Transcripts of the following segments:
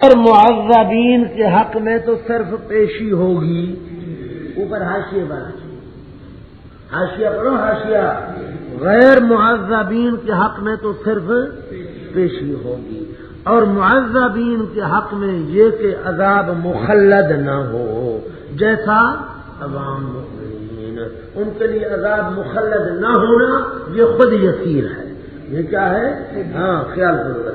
اور معذبین کے حق میں تو صرف پیشی ہوگی۔ اوپر ہاشیے پر۔ ہاشیا پڑھو ہاشیا غیر معذبین کے حق میں تو صرف پیشی ہوگی۔ اور معذبین کے حق میں یہ کہ عذاب مخلد نہ ہو، جیسا عوام مؤمنین۔ ان کے لیے عذاب مخلد نہ ہونا یہ خود یسیر ہے۔ یہ کیا ہے؟ ہاں خیال کرو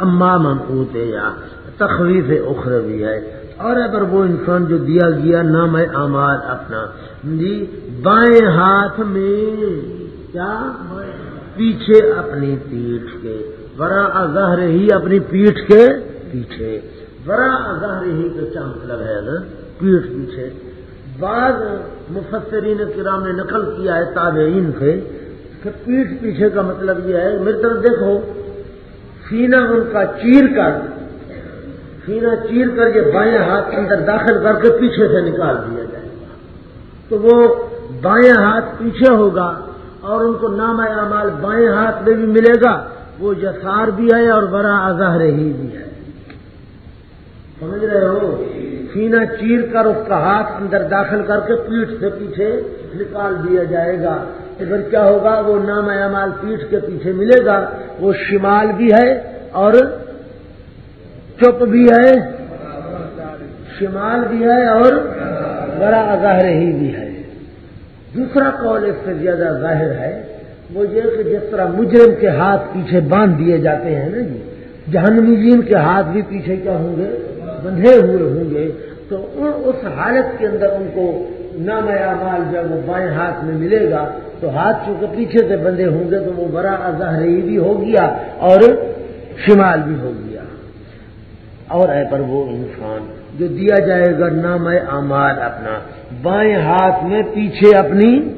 اما من اوتے یا تخویف اخروی ہے۔ اور اگر وہ انسان جو دیا گیا نام ہے امال اپنا جی بائیں ہاتھ میں، کیا؟ پیچھے اپنی پیٹھ کے۔ برا ظہر ہی اپنی پیٹھ کے پیچھے۔ برا ظہر ہی کا کیا مطلب ہے نا؟ پیٹھ پیچھے۔ بعض مفسرین کرام نے نقل کیا ہے تابعین سے کہ پیٹھ پیچھے کا مطلب یہ ہے، میری طرف دیکھو سینا ان کا چیر کر سینا چیر کر یہ بائیں ہاتھ اندر داخل کر کے پیچھے سے نکال دیا جائے گا۔ تو وہ بائیں ہاتھ پیچھے ہوگا اور ان کو نام اعمال بائیں ہاتھ میں بھی ملے گا۔ وہ جسار بھی ہے اور بڑا اظہر ہی بھی ہے۔ سمجھ رہے ہو؟ سینا چیر کر اس کا ہاتھ اندر داخل کر کے پیٹھ سے پیچھے نکال دیا جائے گا۔ تو پھر کیا ہوگا، وہ نام اعمال پیٹھ کے پیچھے ملے گا۔ وہ شمال بھی ہے اور چپ بھی ہے، شمال بھی ہے اور بڑا اظہر ہی بھی ہے۔ دوسرا قول اس سے زیادہ ظاہر ہے، وہ یہ کہ جس طرح مجرم کے ہاتھ پیچھے باندھ دیے جاتے ہیں نا جی جہنمیزین کے ہاتھ بھی پیچھے کیا ہوں گے؟ بندھے ہوئے ہوں گے۔ تو اس حالت کے اندر ان کو نام مال جب وہ بائیں ہاتھ میں ملے گا، تو ہاتھ چونکہ پیچھے سے بندھے ہوں گے، تو وہ بڑا اظہری بھی ہو گیا اور شمال بھی ہو گیا۔ اور اے پر وہ انسان جو دیا جائے گا نام امال اپنا، بائیں ہاتھ میں، پیچھے اپنی۔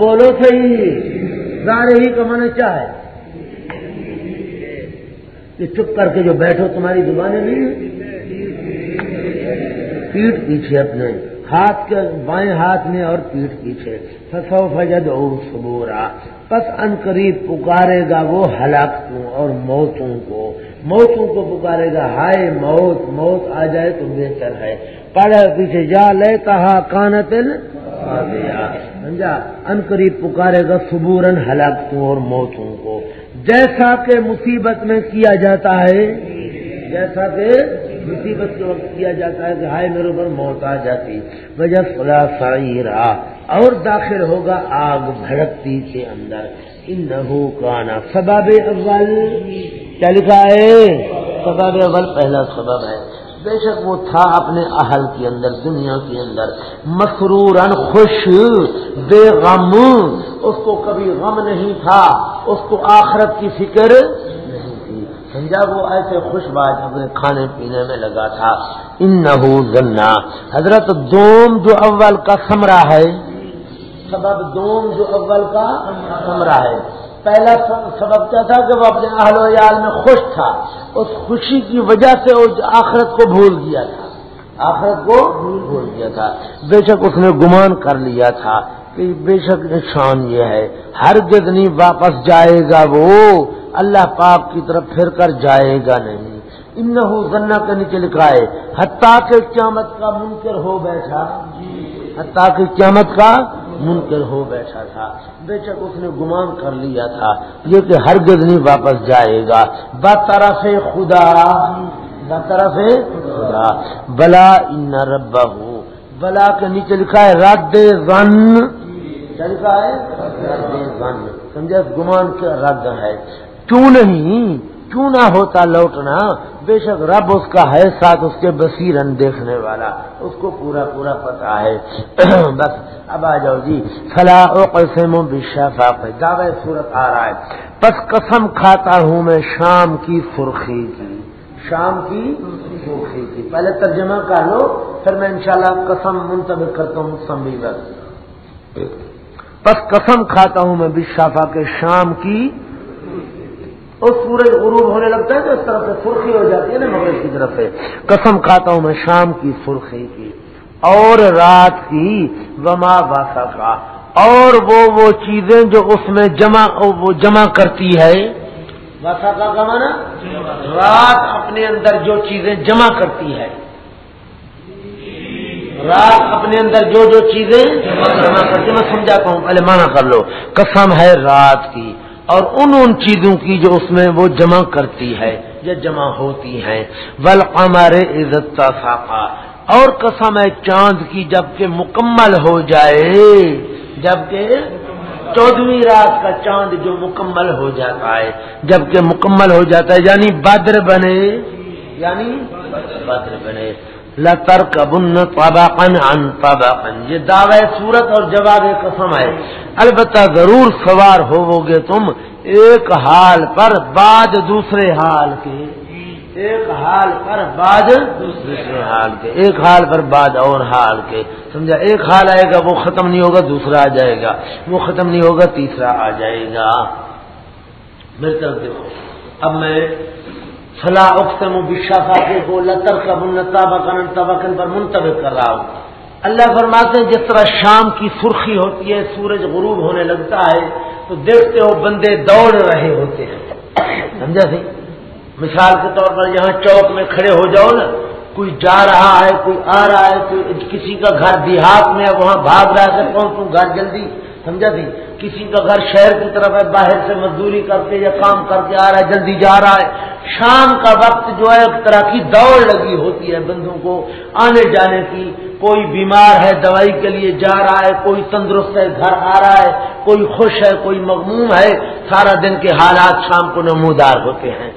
بولو صحیح سارے ہی کمانا چاہے کہ چپ کر کے جو بیٹھو، تمہاری زبانیں نہیں پیٹ پیچھے اپنے، ہاتھ کے بائیں ہاتھ میں اور پیٹ پیچھے۔ فسو فجد او سبورا پس ان قریب پکارے گا وہ ہلاکتوں اور موتوں کو۔ موتوں کو پکارے گا۔ ہائے موت موت آ جائے تو بہتر ہے۔ پڑھے پیچھے جا لے کہا کانتن سمجھا؟ ان قریب پکارے گا سبورن ہلاکتوں اور موتوں کو۔ جیسا کہ مصیبت میں کیا جاتا ہے، جیسا کہ مصیبت کے وقت کیا جاتا ہے کہ ہائے میرے اوپر موت آ جاتی۔ وجہ خدا سائرا اور داخل ہوگا آگ بھڑکتی کے اندر۔ ان کانا سباب اول۔ کیا لکھا ہے؟ سباب اول پہلا سبب ہے۔ بے شک وہ تھا اپنے اہل کے اندر، دنیا کے اندر۔ مسرور خوش بے غم اس کو کبھی غم نہیں تھا، اس کو آخرت کی فکر نہیں تھی۔ سمجھا؟ وہ ایسے خوش بات اپنے کھانے پینے میں لگا تھا۔ ان نہ حضرت دوم جو اول کا سمرا ہے۔ سبب دوم جو اول کا سمرا ہے۔ پہلا سبب کیا تھا کہ وہ اپنے اہل و عیال میں خوش تھا، اس خوشی کی وجہ سے اس آخرت کو بھول گیا تھا۔ آخرت کو بھول گیا تھا۔ بے شک اس نے گمان کر لیا تھا کہ بے شک نشان یہ ہے۔ ہر گدنی واپس جائے گا وہ، اللہ پاک کی طرف پھر کر جائے گا نہیں۔ ان ذنا کے نیچے لکھا ہے، حتیٰ کہ قیامت کا منکر ہو بیٹھا۔ حتیٰ کہ قیامت کا منکر ہو بیٹھا تھا۔ بے شک اس نے گمان کر لیا تھا یہ کہ ہر نہیں واپس جائے گا۔ بطرف خدا۔ بطرف خدا۔ بلا ان ربا ہو بلا کے نیچے لکھا ہے رد ون لکھا ہے؟ رد ون سمجھے؟ گمان کا رد ہے۔ کیوں نہیں؟ کیوں نہ ہوتا لوٹنا؟ بے شک رب اس کا ہے، ساتھ اس کے بصیرن دیکھنے والا۔ اس کو پورا پورا پتا ہے۔ بس، اب آ جاؤ جی۔ فلاح قسم پہ دعوے صورت آ رہا ہے۔ بس قسم کھاتا ہوں میں شام کی سرخی کی۔ شام کی سرخی کی۔ پہلے ترجمہ کر لو، پھر میں انشاءاللہ قسم منتظر کرتا ہوں سمجھ بس۔ قسم کھاتا ہوں میں بشافا کے شام کی اور سورج غروب ہونے لگتا ہے تو اس طرف سے سرخی ہو جاتی ہے نا مغرب کی طرف سے۔ قسم کھاتا ہوں میں شام کی سرخی کی۔ اور رات کی وما باسا کا اور وہ وہ چیزیں جو اس میں جمع وہ جمع کرتی ہے۔ وسا کا کمانا رات اپنے اندر جو چیزیں جمع کرتی ہے۔ رات اپنے اندر جو جو چیزیں جمع کرتی میں سمجھاتا ہوں، پہلے مانا کر لو۔ قسم ہے رات کی۔ اور ان ان چیزوں کی جو اس میں وہ جمع کرتی ہے، یا جمع ہوتی ہیں۔ ول ہمارے عزت کا اور قسم ہے، چاند کی جبکہ مکمل ہو جائے، جبکہ چودہویں رات کا چاند جو مکمل ہو جاتا ہے۔ جبکہ مکمل ہو جاتا ہے یعنی بدر بنے یعنی بدر بنے۔ لتر کبن طبقن ان طبقن یہ دعوی صورت اور جواب قسم ہے. البتہ ضرور سوار ہوو گے تم ایک حال پر بعد دوسرے حال کے. ایک حال پر بعد دوسرے حال کے. ایک حال پر بعد اور حال کے. سمجھا؟ ایک حال آئے گا، وہ ختم نہیں ہوگا، دوسرا آ جائے گا. وہ ختم نہیں ہوگا، تیسرا آ جائے گا. میری طرف دیکھو، اب میں فلاں اقسم بشا کو لتر کا منتا بکن پر منتخب کر رہا ہوں۔ اللہ فرماتے ہیں، جس طرح شام کی سرخی ہوتی ہے، سورج غروب ہونے لگتا ہے، تو دیکھتے ہو بندے دوڑ رہے ہوتے ہیں۔ سمجھا سی؟ مثال کے طور پر یہاں چوک میں کھڑے ہو جاؤ نا، کوئی جا رہا ہے، کوئی آ رہا ہے، کوئی کسی کا گھر دیہات میں ہے، وہاں بھاگ رہا ہے پہنچوں گھر جلدی۔ سمجھا تھی کسی کا گھر شہر کی طرف ہے، باہر سے مزدوری کر کے یا کام کر کے آ رہا ہے، جلدی جا رہا ہے۔ شام کا وقت جو ہے، ایک طرح کی دوڑ لگی ہوتی ہے بندوں کو آنے جانے کی۔ کوئی بیمار ہے، دوائی کے لیے جا رہا ہے، کوئی تندرست ہے، گھر آ رہا ہے، کوئی خوش ہے، کوئی مغموم ہے۔ سارا دن کے حالات شام کو نمودار ہوتے ہیں۔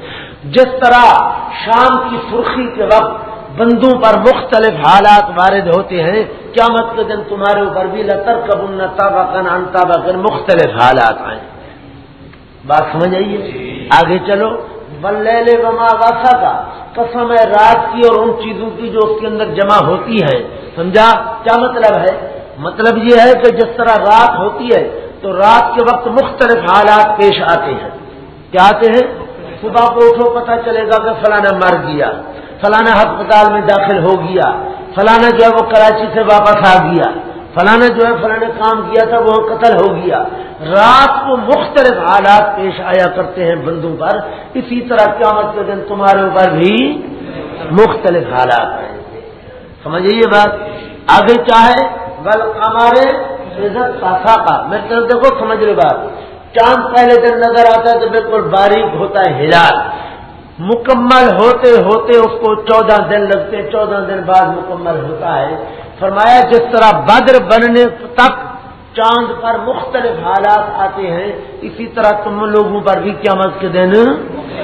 جس طرح شام کی سرخی کے وقت بندوں پر مختلف حالات وارد ہوتے ہیں۔ کیا کے دن تمہارے اوپر بھی لتر کبن تابقن انتابقن مختلف حالات آئے بات سمجھ آئیے آگے چلو۔ بل وما واسا کا قسم ہے رات کی اور ان چیزوں کی جو اس کے اندر جمع ہوتی ہے۔ سمجھا؟ کیا مطلب ہے؟ مطلب یہ ہے کہ جس طرح رات ہوتی ہے تو رات کے وقت مختلف حالات پیش آتے ہیں۔ کیا آتے ہیں؟ صبح کو اٹھو پتہ چلے گا کہ فلانا مر گیا۔ فلانا ہسپتال میں داخل ہو گیا، فلانا جو ہے وہ کراچی سے واپس آ گیا، فلانا جو ہے فلاں کام کیا تھا وہ قتل ہو گیا۔ رات کو مختلف حالات پیش آیا کرتے ہیں بندوں پر، اسی طرح قیامت کے دن تمہارے اوپر بھی مختلف حالات آئیں گے۔ سمجھے یہ بات؟ آگے چاہے بل ہمارے عزت کا میری طرف دیکھو، سمجھ لے بات۔ چاند پہلے دن نظر آتا ہے تو بالکل باریک ہوتا ہے ہلال۔ مکمل ہوتے ہوتے اس کو چودہ دن لگتے، چودہ دن بعد مکمل ہوتا ہے۔ فرمایا، جس طرح بدر بننے تک چاند پر مختلف حالات آتے ہیں، اسی طرح تم لوگوں پر بھی قیامت کے دن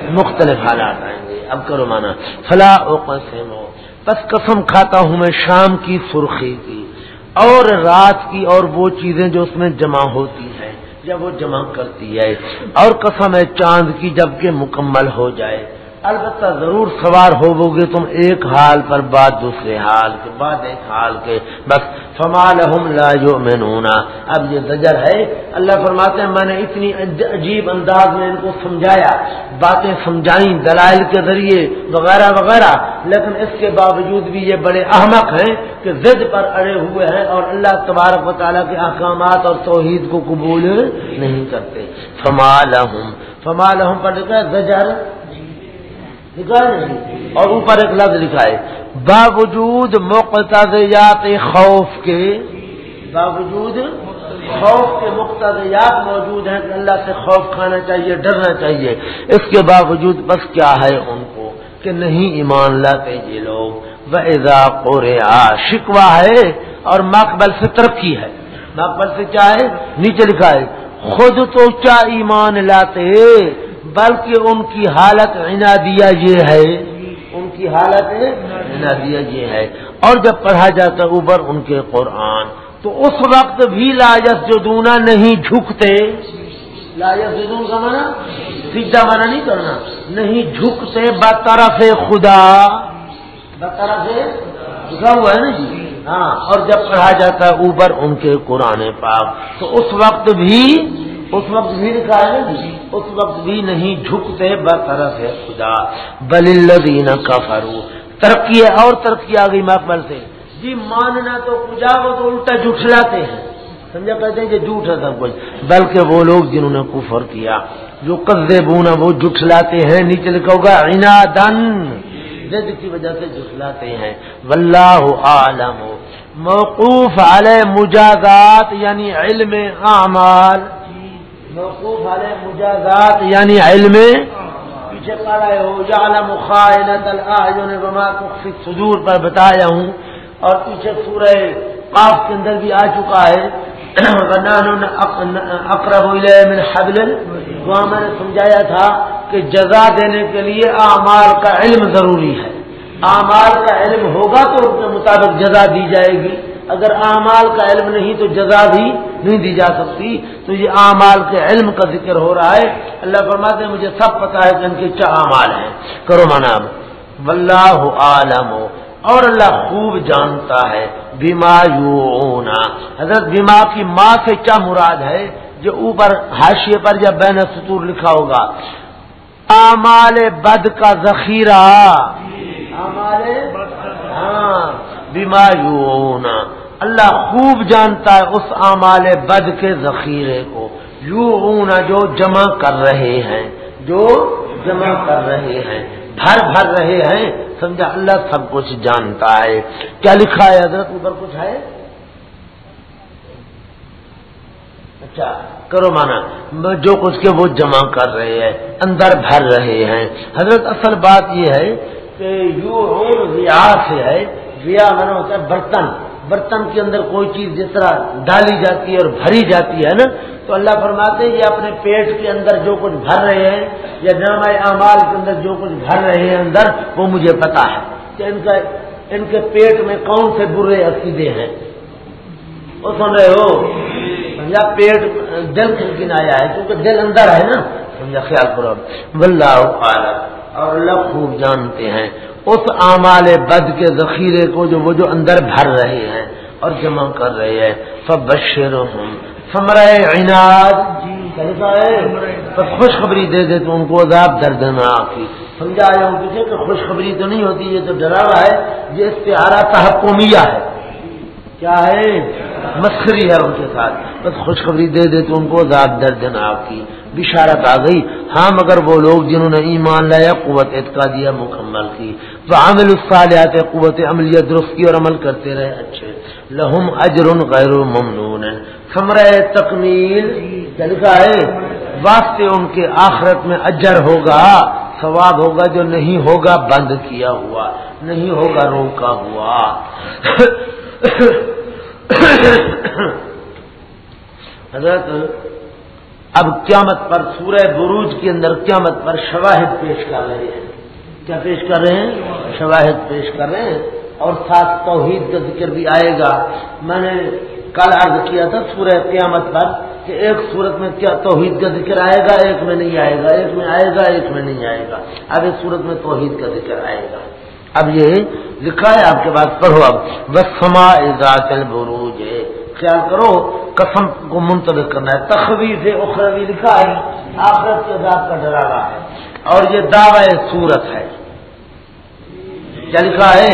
مختلف حالات آئیں گے۔ اب کرو مانا۔ فلاں قسم بس قسم کھاتا ہوں میں شام کی سرخی کی۔ اور رات کی اور وہ چیزیں جو اس میں جمع ہوتی ہیں، جب وہ جمع کرتی ہے۔ اور قسم ہے، چاند کی جبکہ مکمل ہو جائے۔ البتہ ضرور سوار ہو گے تم ایک حال پر بعد دوسرے حال کے، بعد ایک حال کے، بس فمال لا جو میں اب یہ زجر ہے۔ اللہ فرماتے ہیں، میں نے اتنی عجیب انداز میں ان کو سمجھایا، باتیں سمجھائیں دلائل کے ذریعے وغیرہ وغیرہ، لیکن اس کے باوجود بھی یہ بڑے احمق ہیں کہ ضد پر اڑے ہوئے ہیں اور اللہ تبارک و تعالیٰ کے احکامات اور توحید کو قبول نہیں کرتے۔ فمال فمال پر لکھا زجر اور اوپر ایک لفظ لکھا ہے، باوجود مقتضیات خوف کے، باوجود خوف کے مقتضیات موجود ہیں کہ اللہ سے خوف کھانا چاہیے، ڈرنا چاہیے۔ اس کے باوجود بس کیا ہے ان کو؟ کہ نہیں ایمان لاتے یہ لوگ۔ وہ کو شکوا ہے اور مقبل سے ترقی ہے۔ مقبل سے کیا ہے؟ نیچے لکھا ہے، خود تو کیا ایمان لاتے؟ بلکہ ان کی حالت عنادیہ یہ ہے۔ ان کی حالت عنادیہ یہ ہے۔ اور جب پڑھا جاتا اوپر ان کے قرآن، تو اس وقت بھی لاجس جو دونا نہیں جھکتے۔ لاجس جدون کا مانا سیدھا مانا نہیں کرنا۔ نہیں جھکتے بطرف خدا۔ بطرف جھکا ہوا ہے نا جی؟ ہاں۔ اور جب پڑھا جاتا اوپر ان کے قرآن پاک، تو اس وقت بھی اس وقت بھی لکھا ہے اس وقت بھی نہیں جھکتے، برطرف ہے خدا۔ بل الذین کفروا۔ ترقی ہے اور ترقی آ گئی مقبل سے جی ماننا تو کجا وہ تو الٹا جھٹلاتے ہیں۔ سمجھا کہتے ہیں کہ جھوٹ ہے سب کچھ۔ بلکہ وہ لوگ جنہوں نے کفر کیا، جو قزے بونا وہ جٹلاتے ہیں۔ نیچے لکھا ہوگا عنادن ضد کی وجہ سے جٹلاتے ہیں۔ واللہ عالم موقوف علیہ مجازات یعنی علم اعمال۔ موقوف علیہ مجازات یعنی علم، پیچھے پڑھ رہے ہو یعلم خائنت الاعین وما تخفی الصدور پر بتایا ہوں۔ اور پیچھے سورہ قاف کے اندر بھی آ چکا ہے۔ اقرب من حبل۔ وہاں میں نے سمجھایا تھا کہ جزا دینے کے لیے اعمال کا علم ضروری ہے۔ اعمال کا علم ہوگا تو اس کے مطابق جزا دی جائے گی۔ اگر اعمال کا علم نہیں تو جزا بھی نہیں دی جا سکتی۔ تو یہ اعمال کے علم کا ذکر ہو رہا ہے۔ اللہ فرماتے مجھے سب پتا ہے کہ ان کے کیا اعمال ہیں۔ کرو مانا واللہ عالم۔ اور اللہ خوب جانتا ہے۔ بیما یو حضرت بیما کی ماں سے کیا مراد ہے؟ جو اوپر حاشیے پر یا بین سطور لکھا ہوگا۔ امال بد کا ذخیرہ۔ ہاں۔ بیما یو اللہ خوب جانتا ہے اس امال بد کے ذخیرے کو۔ یو جو جمع کر رہے ہیں، جو جمع کر رہے ہیں، بھر بھر رہے ہیں، سمجھا اللہ سب کچھ جانتا ہے۔ کیا لکھا ہے حضرت؟ اوپر کچھ ہے؟ اچھا کرو مانا۔ جو کچھ کے وہ جمع کر رہے ہیں، اندر بھر رہے ہیں۔ حضرت، اصل بات یہ ہے کہ یو ریا سے ہے ریا مانا ہوتا ہے برتن۔ برتن کے اندر کوئی چیز جس طرح ڈالی جاتی ہے اور بھری جاتی ہے نا، تو اللہ فرماتے ہیں یہ اپنے پیٹ کے اندر جو کچھ بھر رہے ہیں یا نام اعمال کے اندر جو کچھ بھر رہے ہیں اندر، وہ مجھے پتا ہے کہ ان کا، ان کے پیٹ میں کون سے برے عقیدے ہیں۔ وہ سن رہے ہو؟ سمجھا پیٹ، دل کن آیا ہے، کیونکہ دل اندر ہے نا۔ سمجھا خیال کرو بلّہ اور اللہ خوب جانتے ہیں۔ اس اعمال بد کے ذخیرے کو جو وہ جو اندر بھر رہے ہیں اور جمع کر رہے ہیں۔ سب بشر سمرائے عناد جی، تو خوشخبری دے دے تو ان کو عذاب دردناک کی سمجھا آیا ہوں کسی کہ خوشخبری تو نہیں ہوتی، یہ تو ڈرا رہا ہے، یہ استعارہ تحقمیہ ہے۔ کیا ہے؟ مسخری ہے ان کے ساتھ۔ بس خوشخبری دے دے تو ان کو عذاب دردناک کی بشارت آ گئی۔ ہاں مگر وہ لوگ جنہوں نے ایمان لایا، قوت اعتقادیہ مکمل کی۔ تو عامل الصالحات، قوت عملیہ درست کی اور عمل کرتے رہے۔ اچھے لہم اجر غیر ممنون۔ ثمرہ تکمیل۔ لکھا ہے۔ واسطے ان کے آخرت میں اجر ہوگا، ثواب ہوگا، جو نہیں ہوگا، بند کیا ہوا۔ نہیں ہوگا، روکا ہوا۔ حضرت اب قیامت پر سورہ بروج کے اندر قیامت پر شواہد پیش کر رہے ہیں۔ کیا پیش کر رہے ہیں؟ شواہد پیش کر رہے ہیں۔ اور ساتھ توحید کا ذکر بھی آئے گا۔ میں نے کل عرض کیا تھا سورہ قیامت پر کہ ایک صورت میں کیا توحید کا ذکر آئے گا، ایک میں نہیں آئے گا، ایک میں آئے گا، ایک میں نہیں آئے گا۔ اب اس صورت میں توحید کا ذکر آئے گا۔ اب یہ لکھا ہے آپ کے پاس، پڑھو اب۔ بس سما بروج خیال کرو، قسم کو منتظر کرنا ہے۔ تخویف اخروی لکھا ہے، آخرت کے ذات کا ڈرا رہا ہے۔ اور یہ دعوی صورت ہے۔ کیا لکھا ہے؟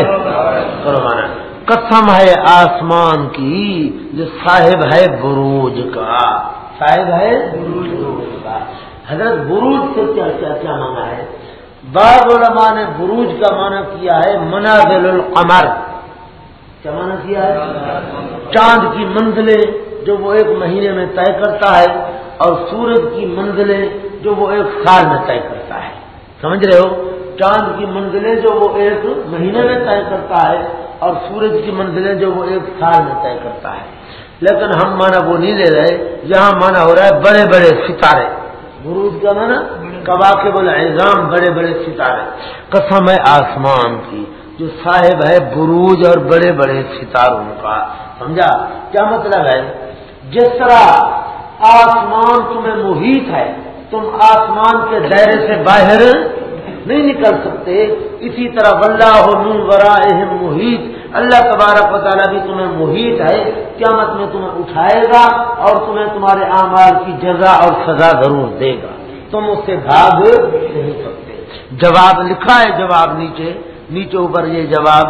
کرو مانا۔ قسم ہے آسمان کی، جو صاحب ہے بروج کا۔ صاحب ہے بروج کا۔ حضرت بروج سے کیا کیا کیا مانا ہے؟ بعض علماء نے بروج کا معنی کیا ہے، منازل القمر۔ کیا معنی کیا ہے؟ چاند کی منزلیں جو وہ ایک مہینے میں طے کرتا ہے اور سورج کی منزلیں جو وہ ایک سال میں طے کرتا ہے۔ سمجھ رہے ہو؟ چاند کی منزلیں جو وہ ایک مہینے میں طے کرتا ہے اور سورج کی منزلیں جو وہ ایک سال میں طے کرتا ہے۔ لیکن ہم مانا وہ نہیں لے رہے، یہاں مانا ہو رہا ہے بڑے بڑے ستارے۔ بروج کا مانا کبا کے بولے بڑے بڑے ستارے۔ قسم ہے آسمان کی۔ جو صاحب ہے بروج اور بڑے بڑے ستاروں کا، سمجھا؟ کیا مطلب ہے؟ جس طرح آسمان تمہیں محیط ہے، تم آسمان کے دائرے سے باہر نہیں نکل سکتے۔ اسی طرح ولہ ہو نون ورا محیط، اللہ تبارک و تعالیٰ بھی تمہیں محیط ہے۔ قیامت میں تمہیں اٹھائے گا اور تمہیں تمہارے اعمال کی جزا اور سزا ضرور دے گا۔ تم اس سے بھاگ نہیں سکتے۔ جواب لکھا ہے، جواب نیچے۔ نیچے اوپر یہ جواب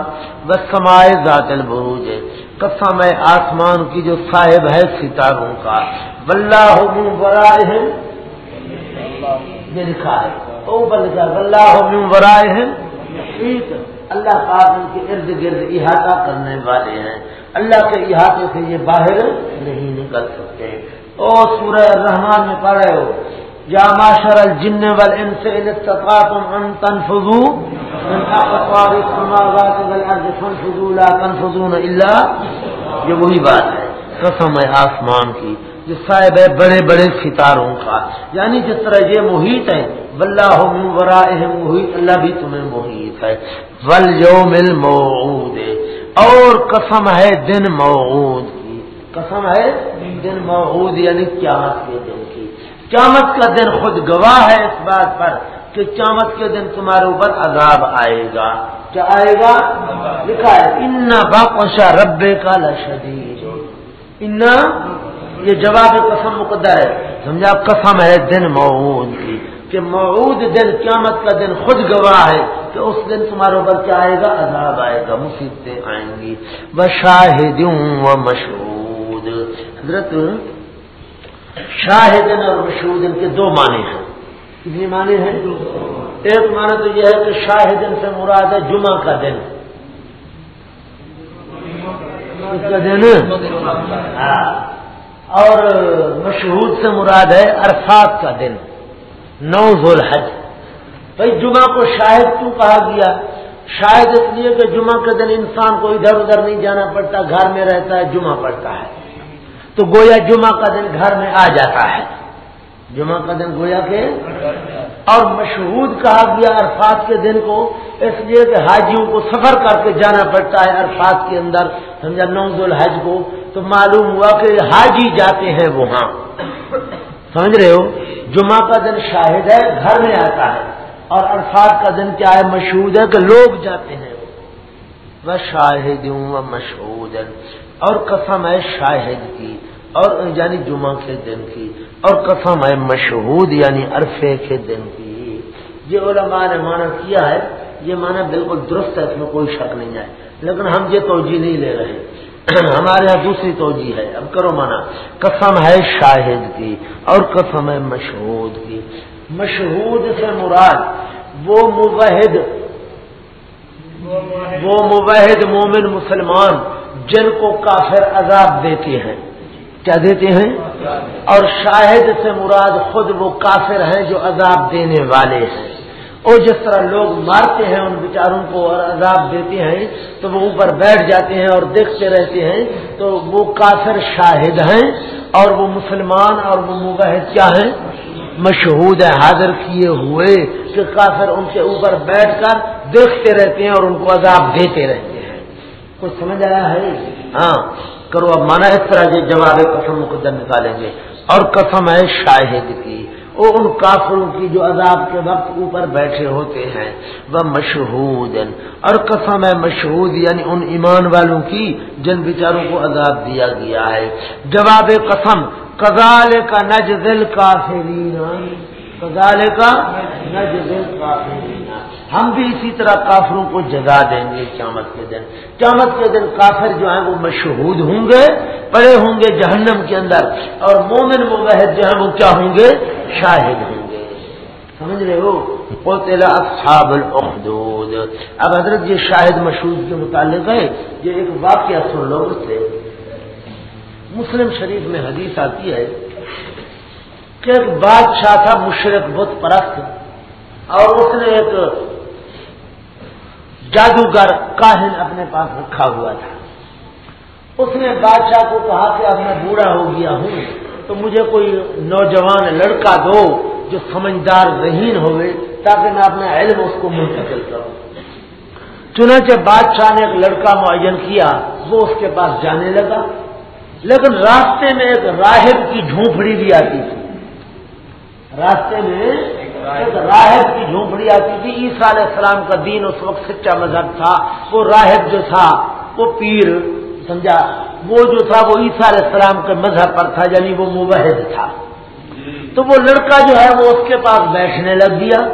بس سمائے ذات البروج۔ ہے قسم ہے آسمان کی جو صاحب ہے ستاروں کا۔ بلّہ برائے یہ لکھا ہے۔ اوپر لکھا اللہ برائے ہیں ٹھیک اللہ پاک ان کے ارد گرد احاطہ کرنے والے ہیں۔ اللہ کے احاطے سے یہ باہر نہیں نکل سکتے۔ او سورہ الرحمان میں پڑھے ہو۔ یا معاشر الجن والانس ان استطاعتم ان تنفذوا من اقطار السماوات والارض فانفذوا لا تنفذون الا یہ وہی بات ہے۔ قسم ہے آسمان کی، جو صاحب ہے بڑے بڑے ستاروں کا۔ یعنی جس طرح یہ محیط ہے بلّہ ورا محیط، اللہ بھی تمہیں محیط ہے۔ ول یوم الموعود۔ اور قسم ہے دن موعود کی۔ قسم ہے دن موعود یعنی قیامت کے دن کی۔ قیامت کا دن خود گواہ ہے اس بات پر کہ قیامت کے دن تمہارے اوپر عذاب آئے گا۔ کیا آئے گا؟ لکھا ہے ان باقوشا ربے کا لشدید۔ ان یہ جواب قسم مقدر ہے۔ سمجھا قسم ہے، دن معود کی، کہ معود دن، قیامت کا دن خود گواہ ہے کہ اس دن تمہارے اوپر کیا آئے گا؟ عذاب آئے گا، مصیبتیں آئیں گی۔ شاہد و مشہود حضرت شاہدن اور مشہود کے دو معنی ہیں۔ کتنی معنی ہیں؟ ایک معنی تو یہ ہے کہ شاہدن سے مراد ہے جمعہ کا دن۔ کا دن؟ ہاں۔ اور مشہور سے مراد ہے عرفات کا دن نو ذوالحج۔ بھائی جمعہ کو شاہد کیوں کہا گیا؟ شاید اس لیے کہ جمعہ کے دن انسان کو ادھر ادھر نہیں جانا پڑتا گھر میں رہتا ہے جمعہ پڑتا ہے۔ تو گویا جمعہ کا دن گھر میں آ جاتا ہے۔ جمعہ کا دن گویا کے اور مشہور کہا گیا عرفات کے دن کو، اس لیے کہ حاجیوں کو سفر کر کے جانا پڑتا ہے عرفات کے اندر۔ سمجھا نوز الحج کو، تو معلوم ہوا کہ حاجی جاتے ہیں وہاں۔ سمجھ رہے ہو؟ جمعہ کا دن شاہد ہے، گھر میں آتا ہے۔ اور عرفات کا دن کیا ہے؟ مشہور ہے کہ لوگ جاتے ہیں۔ وہ شاہد ہوں مشہور اور قسم ہے شاہد کی، اور یعنی جمعہ کے دن کی، اور قسم ہے مشہور یعنی عرفے کے دن کی۔ یہ علماء نے مانا کیا ہے، یہ مانا بالکل درست ہے، اس میں کوئی شک نہیں ہے۔ لیکن ہم یہ توجہ نہیں لے رہے ہمارے یہاں دوسری توجہ ہے۔ اب کرو مانا قسم ہے شاہد کی اور قسم ہے مشہور کی۔ مشہور سے مراد وہ مبحد وہ مبحد مومن مسلمان جن کو کافر عذاب دیتے ہیں۔ کیا دیتے ہیں؟ اور شاہد سے مراد خود وہ کافر ہیں جو عذاب دینے والے ہیں۔ اور جس طرح لوگ مارتے ہیں ان بیچاروں کو اور عذاب دیتے ہیں، تو وہ اوپر بیٹھ جاتے ہیں اور دیکھتے رہتے ہیں۔ تو وہ کافر شاہد ہیں اور وہ مسلمان اور وہ مبحد کیا ہیں؟ مشہور ہے حاضر کیے ہوئے کہ کافر ان کے اوپر بیٹھ کر دیکھتے رہتے ہیں اور ان کو عذاب دیتے رہتے ہیں۔ کچھ سمجھ آیا ہے؟ ہاں کرو اب مانا اس طرح کے جواب قسم مقدر نکالیں گے۔ اور قسم ہے شاہد کی۔ وہ ان کافروں کی جو عذاب کے وقت اوپر بیٹھے ہوتے ہیں۔ وہ مشہور اور قسم ہے مشہور یعنی ان ایمان والوں کی جن بیچاروں کو عذاب دیا گیا ہے۔ جواب قسم کزال کا نج دل کا کزال کا نج دل کا ہم بھی اسی طرح کافروں کو جگا دیں گے قیامت کے دن۔ قیامت کے دن کافر جو ہیں وہ مشہود ہوں گے، پڑے ہوں گے جہنم کے اندر۔ اور مومن مبحد جو ہیں وہ کیا ہوں گے؟ شاہد ہوں گے۔ سمجھ رہے ہو؟ اصحاب الخدود اب حضرت یہ شاہد مشہور کے متعلق ہے، یہ ایک واقعہ سن لو اس سے۔ مسلم شریف میں حدیث آتی ہے کہ ایک بادشاہ تھا، مشرق بت پرست، اور اس نے ایک جادوگر کاہن اپنے پاس رکھا ہوا تھا۔ اس نے بادشاہ کو کہا کہ اب میں بوڑھا ہو گیا ہوں، تو مجھے کوئی نوجوان لڑکا دو جو سمجھدار ذہین ہوئے تاکہ میں اپنا علم اس کو منتقل کروں۔ چنانچہ بادشاہ نے ایک لڑکا معین کیا، وہ اس کے پاس جانے لگا۔ لیکن راستے میں ایک راہب کی جھونپڑی بھی آتی تھی۔ راستے میں راہب کی جھونپڑی آتی تھی، عیسیٰ علیہ السلام کا دین اس وقت سچا مذہب تھا۔ وہ راہب جو تھا، وہ پیر، سمجھا؟ وہ جو تھا، وہ عیسیٰ علیہ السلام کے مذہب پر تھا یعنی وہ مبحد تھا۔ تو وہ لڑکا جو ہے، وہ اس کے پاس بیٹھنے لگ گیا۔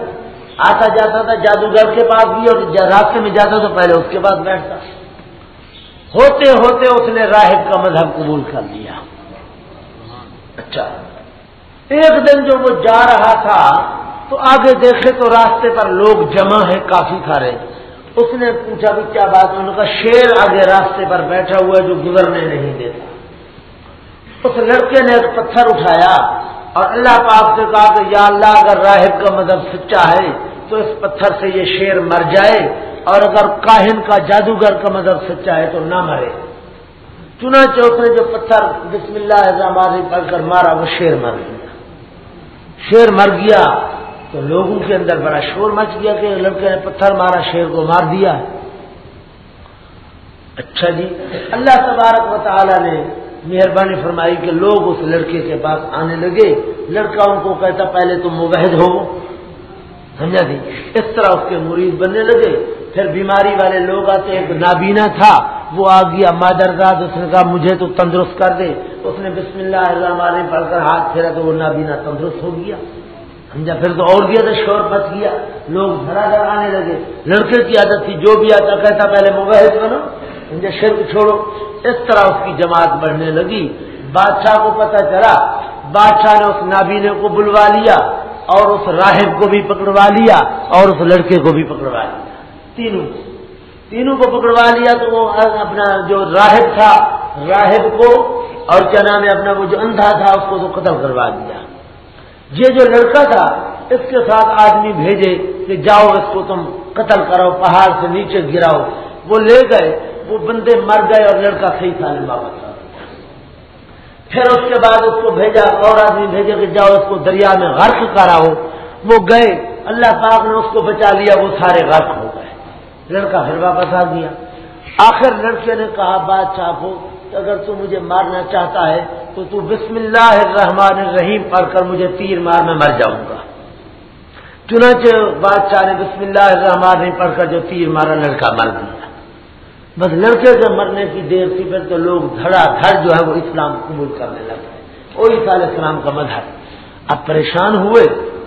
آتا جاتا تھا، جادوگر کے پاس بھی، اور راستے میں جاتا تو پہلے اس کے پاس بیٹھتا۔ ہوتے ہوتے اس نے راہب کا مذہب قبول کر لیا۔ اچھا۔ ایک دن جو وہ جا رہا تھا تو آگے دیکھے تو راستے پر لوگ جمع ہیں، کافی سارے اس نے پوچھا بھی کیا بات انہوں نے کہا، شیر آگے راستے پر بیٹھا ہوا ہے جو گزرنے نہیں دیتا۔ اس لڑکے نے ایک پتھر اٹھایا اور اللہ پاک سے کہا کہ یا اللہ، اگر راہب کا مذہب سچا ہے تو اس پتھر سے یہ شیر مر جائے اور اگر کاہن کا جادوگر کا مذہب سچا ہے تو نہ مرے۔ چنانچہ اس نے جو پتھر بسم اللہ ہمارے پڑھ کر مارا، وہ شیر مر گیا۔ شیر مر گیا۔ تو لوگوں کے اندر بڑا شور مچ گیا کہ لڑکے نے پتھر مارا، شیر کو مار دیا۔ اچھا جی اللہ تبارک و تعالی نے مہربانی فرمائی کہ لوگ اس لڑکے کے پاس آنے لگے۔ لڑکا ان کو کہتا، پہلے تم مبحد ہو۔ سمجھا جی؟ اس طرح اس کے مریض بننے لگے۔ پھر بیماری والے لوگ آتے، ایک نابینا تھا، وہ آ گیا مادرزاد اس نے کہا، مجھے تو تندرست کر دے۔ اس نے بسم اللہ الرحمن پڑھ کر ہاتھ پھیرا تو وہ نابینا تندرست ہو گیا۔ سمجھا پھر تو اور بھی تو شور پس گیا لوگ گھر گھر آنے لگے۔ لڑکے کی عادت تھی، جو بھی آتا کہتا پہلے موبائل بنو سمجھا شرک چھوڑو، اس طرح اس کی جماعت بڑھنے لگی۔ بادشاہ کو پتا چلا، بادشاہ نے اس نابینے کو بلوا لیا، اور اس راہب کو بھی پکڑوا لیا، اور اس لڑکے کو بھی پکڑوا لیا۔ تینوں تینوں کو پکڑوا لیا تو وہ اپنا جو راہب تھا، راہب کو، اور کیا نام ہے، اپنا وہ جو اندھا تھا، اس کو تو قتل کروا دیا۔ یہ جو لڑکا تھا، اس کے ساتھ آدمی بھیجے کہ جاؤ، اس کو تم قتل کرو پہاڑ سے نیچے گراؤ۔ وہ لے گئے، وہ بندے مر گئے اور لڑکا صحیح تھا واپس آ پھر اس کے بعد اس کو بھیجا، اور آدمی بھیجے کہ جاؤ، اس کو دریا میں غرق کراؤ۔ وہ گئے، اللہ پاک نے اس کو بچا لیا، وہ سارے غرق ہو گئے۔ لڑکا پھر واپس آ گیا۔ آخر لڑکے نے کہا، بادشاہ کو اگر تو مجھے مارنا چاہتا ہے تو تو بسم اللہ الرحمن الرحیم پڑھ کر مجھے تیر مار میں مر جاؤں گا۔ چنانچہ بادشاہ نے بسم اللہ الرحمن الرحیم پڑھ کر جو تیر مارا، لڑکا مر دیا بس لڑکے کے مرنے کی دیر تھی، پھر تو لوگ دھڑا دھڑ جو ہے وہ اسلام قبول کرنے لگے۔ وہی علیہ السلام کا مذہب۔ اب پریشان ہوئے۔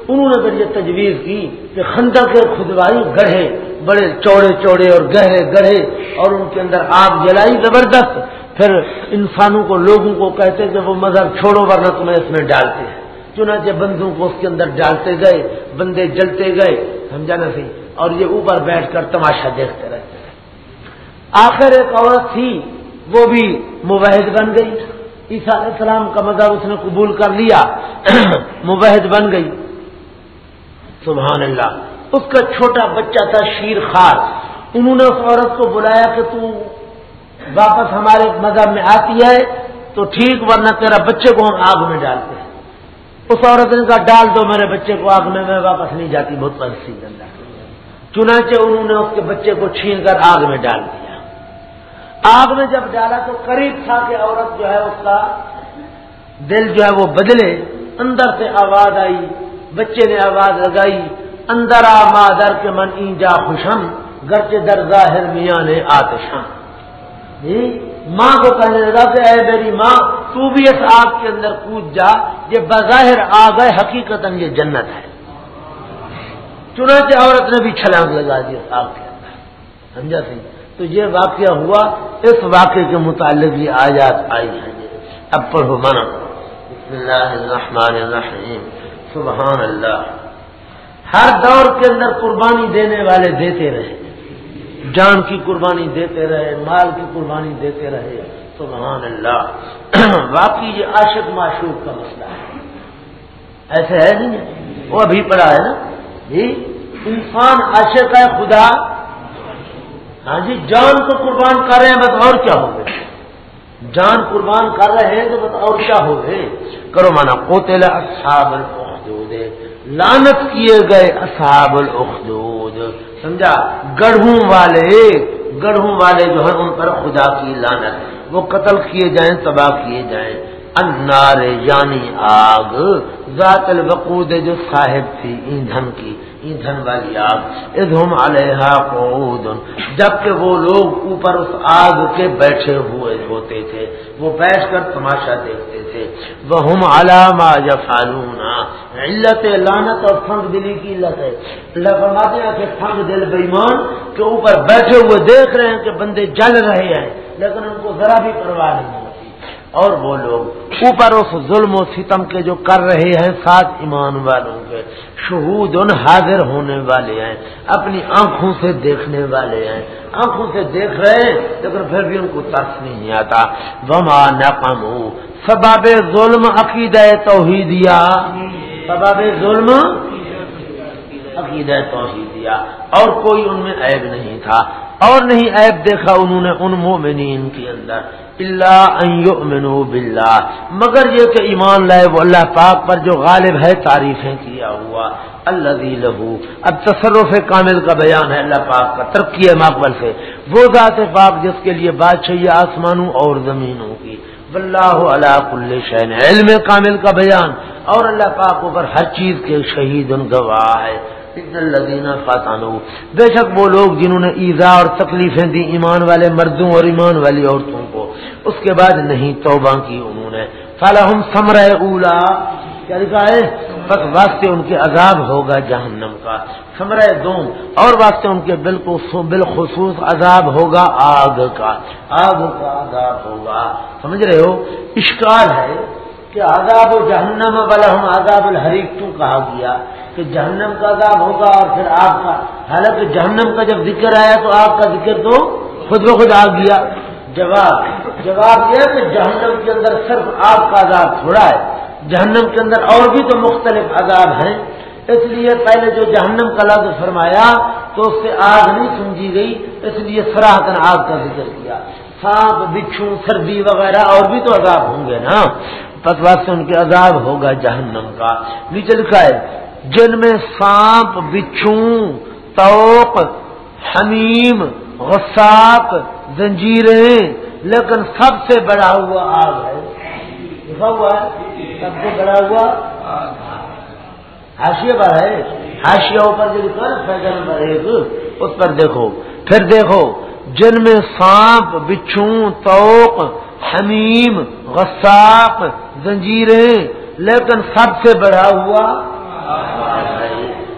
انہوں نے پھر یہ تجویز کی کہ خندہ کے خدوائی گڑھے، بڑے چوڑے چوڑے اور گہرے گڑھے اور ان کے اندر آگ جلائی زبردست۔ پھر انسانوں کو لوگوں کو کہتے کہ وہ مذہب چھوڑو ورنہ تمہیں اس میں ڈالتے ہیں۔ چنانچہ بندوں کو اس کے اندر ڈالتے گئے، بندے جلتے گئے، سمجھا نا سی؟ اور یہ اوپر بیٹھ کر تماشا دیکھتے رہتے آخر ایک عورت تھی، وہ بھی مبحد بن گئی۔ عیسیٰ علیہ السلام کا مذہب اس نے قبول کر لیا مبحد بن گئی۔ سبحان اللہ۔ اس کا چھوٹا بچہ تھا شیر خار انہوں نے اس عورت کو بلایا کہ تو واپس ہمارے مذہب میں آتی ہے تو ٹھیک، ورنہ تیرا بچے کو ہم آگ میں ڈالتے ہیں۔ اس عورت نے کہا، ڈال دو میرے بچے کو آگ میں میں واپس نہیں جاتی، بہت پرسی اللہ چنانچہ انہوں نے اس کے بچے کو چھین کر آگ میں ڈال دیا۔ آگ میں جب ڈالا تو قریب تھا کہ عورت جو ہے، اس کا دل جو ہے وہ بدلے۔ اندر سے آواز آئی، بچے نے آواز لگائی۔ اندر آ مادر کے من اینجا خوشم، گرچہ در ظاہر میاں نے آتشم۔ جی ماں کو کہنے لگا کہ اے میری ماں، تو بھی اس آگ کے اندر کود جا یہ بظاہر آ گئے حقیقت یہ جنت ہے۔ چنانچہ عورت نے بھی چھلانگ لگا دی اس آگ کے اندر۔ سمجھا سی تو یہ واقعہ ہوا، اس واقعے کے متعلق یہ آیات آئی ہے اب پڑھو مانا۔ بسم اللہ الرحمن الرحیم۔ سبحان اللہ۔ ہر دور کے اندر قربانی دینے والے دیتے رہے۔ جان کی قربانی دیتے رہے، مال کی قربانی دیتے رہے۔ سبحان اللہ۔ واقعی یہ عاشق معشوق کا مسئلہ ہے۔ ایسے ہے نہیں وہ ابھی پڑا ہے نا؟ جی انسان عاشق ہے، خدا۔ ہاں جی جان کو قربان کر رہے ہیں، بس اور کیا ہو گئے جان قربان کر رہے ہیں تو بس اور کیا ہو گئے کرو مانا کوتےل اصحاب الخدود لانت کیے گئے اصحاب الخدود سمجھا؟ گڑھوں والے گڑھوں والے جو ہے ان پر خدا کی لانت وہ قتل کیے جائیں، تباہ کیے جائیں۔ انار یعنی آگ، ذات الوقود جو صاحب تھی، ایندھن کی۔ ایندھن والی آگ۔ ادھم علیہ قعود۔ جبکہ وہ لوگ اوپر اس آگ کے بیٹھے ہوئے ہوتے تھے، وہ بیٹھ کر تماشا دیکھتے تھے۔ وہ ہم علامہ جفالون علت لانت اور فنگ دلی کی علت۔ ہے اللہ فرماتے ہیں کہ فنگ دل بےمان کے اوپر بیٹھے ہوئے دیکھ رہے ہیں کہ بندے جل رہے ہیں، لیکن ان کو ذرا بھی پرواہ نہیں۔ ہوتی اور وہ لوگ اوپر اس ظلم و ستم کے جو کر رہے ہیں، ساتھ ایمان والوں کے شہود ان حاضر ہونے والے ہیں، اپنی آنکھوں سے دیکھنے والے ہیں۔ آنکھوں سے دیکھ رہے ہیں، لیکن پھر بھی ان کو ترس نہیں آتا۔ وما نقم سباب ظلم عقید توحیدیا سباب ظلم عقید توحیدیا اور کوئی ان میں عیب نہیں تھا۔ اور نہیں عیب دیکھا انہوں نے ان مومنین کے اندر اللہ باللہ۔ مگر یہ کہ ایمان لائے وہ اللہ پاک پر جو غالب ہے، تعریفیں کیا ہوا۔ اللہ لہو۔ اب تصرف کامل کا بیان ہے اللہ پاک کا، ترقی مقبل سے۔ وہ ذات پاک جس کے لیے بادشاہی آسمانوں اور زمینوں کی۔ واللہ علا کل شہن علم کامل کا بیان۔ اور اللہ پاک اوپر ہر چیز کے شہید ان گواہ ہے۔ الدینہ فاتانو بے شک وہ لوگ جنہوں نے ایزا اور تکلیفیں دی ایمان والے مردوں اور ایمان والی عورتوں کو، اس کے بعد نہیں توبہ کی انہوں نے۔ فلاحم سمر اولا۔ کیا لکھا ہے؟ بس واسطے ان کے عذاب ہوگا جہنم کا۔ سمر دوم، اور واسطے ان کے بالکل بالخصوص عذاب ہوگا آگ کا۔ آگ کا عذاب ہوگا۔ سمجھ رہے ہو؟ اشکال ہے۔ کہ عذاب و جہنم والا ہم آزاد الحریف کیوں کہا گیا کہ جہنم کا عذاب ہوگا اور پھر آپ کا حالانکہ جہنم کا جب ذکر آیا تو آپ کا ذکر تو خود بخود آ گیا۔ جواب جواب یہ کہ جہنم کے اندر صرف آپ کا عذاب تھوڑا ہے۔ جہنم کے اندر اور بھی تو مختلف عذاب ہیں۔ اس لیے پہلے جو جہنم کا لفظ فرمایا تو اس سے آگ نہیں سمجھی گئی، اس لیے سراہتن آگ کا ذکر کیا۔ سانپ، بچھو، سردی وغیرہ اور بھی تو عذاب ہوں گے نا۔ پتوا سے ان کے عذاب ہوگا جہنم کا۔ نیچے لکھا ہے، جن میں سانپ، بچھو توق حمیم غساک زنجیریں، لیکن سب سے بڑا ہوا آگ ہے۔ لکھا ہوا ہے، سب سے بڑا ہوا ہاشیے پر ہے۔ ہاشیا پر جو لکھا نا فیضا نمبر ایک، اس پر دیکھو۔ پھر دیکھو، جن میں سانپ، بچھو توق حمیم غساق زنجیریں لیکن سب سے بڑھا ہوا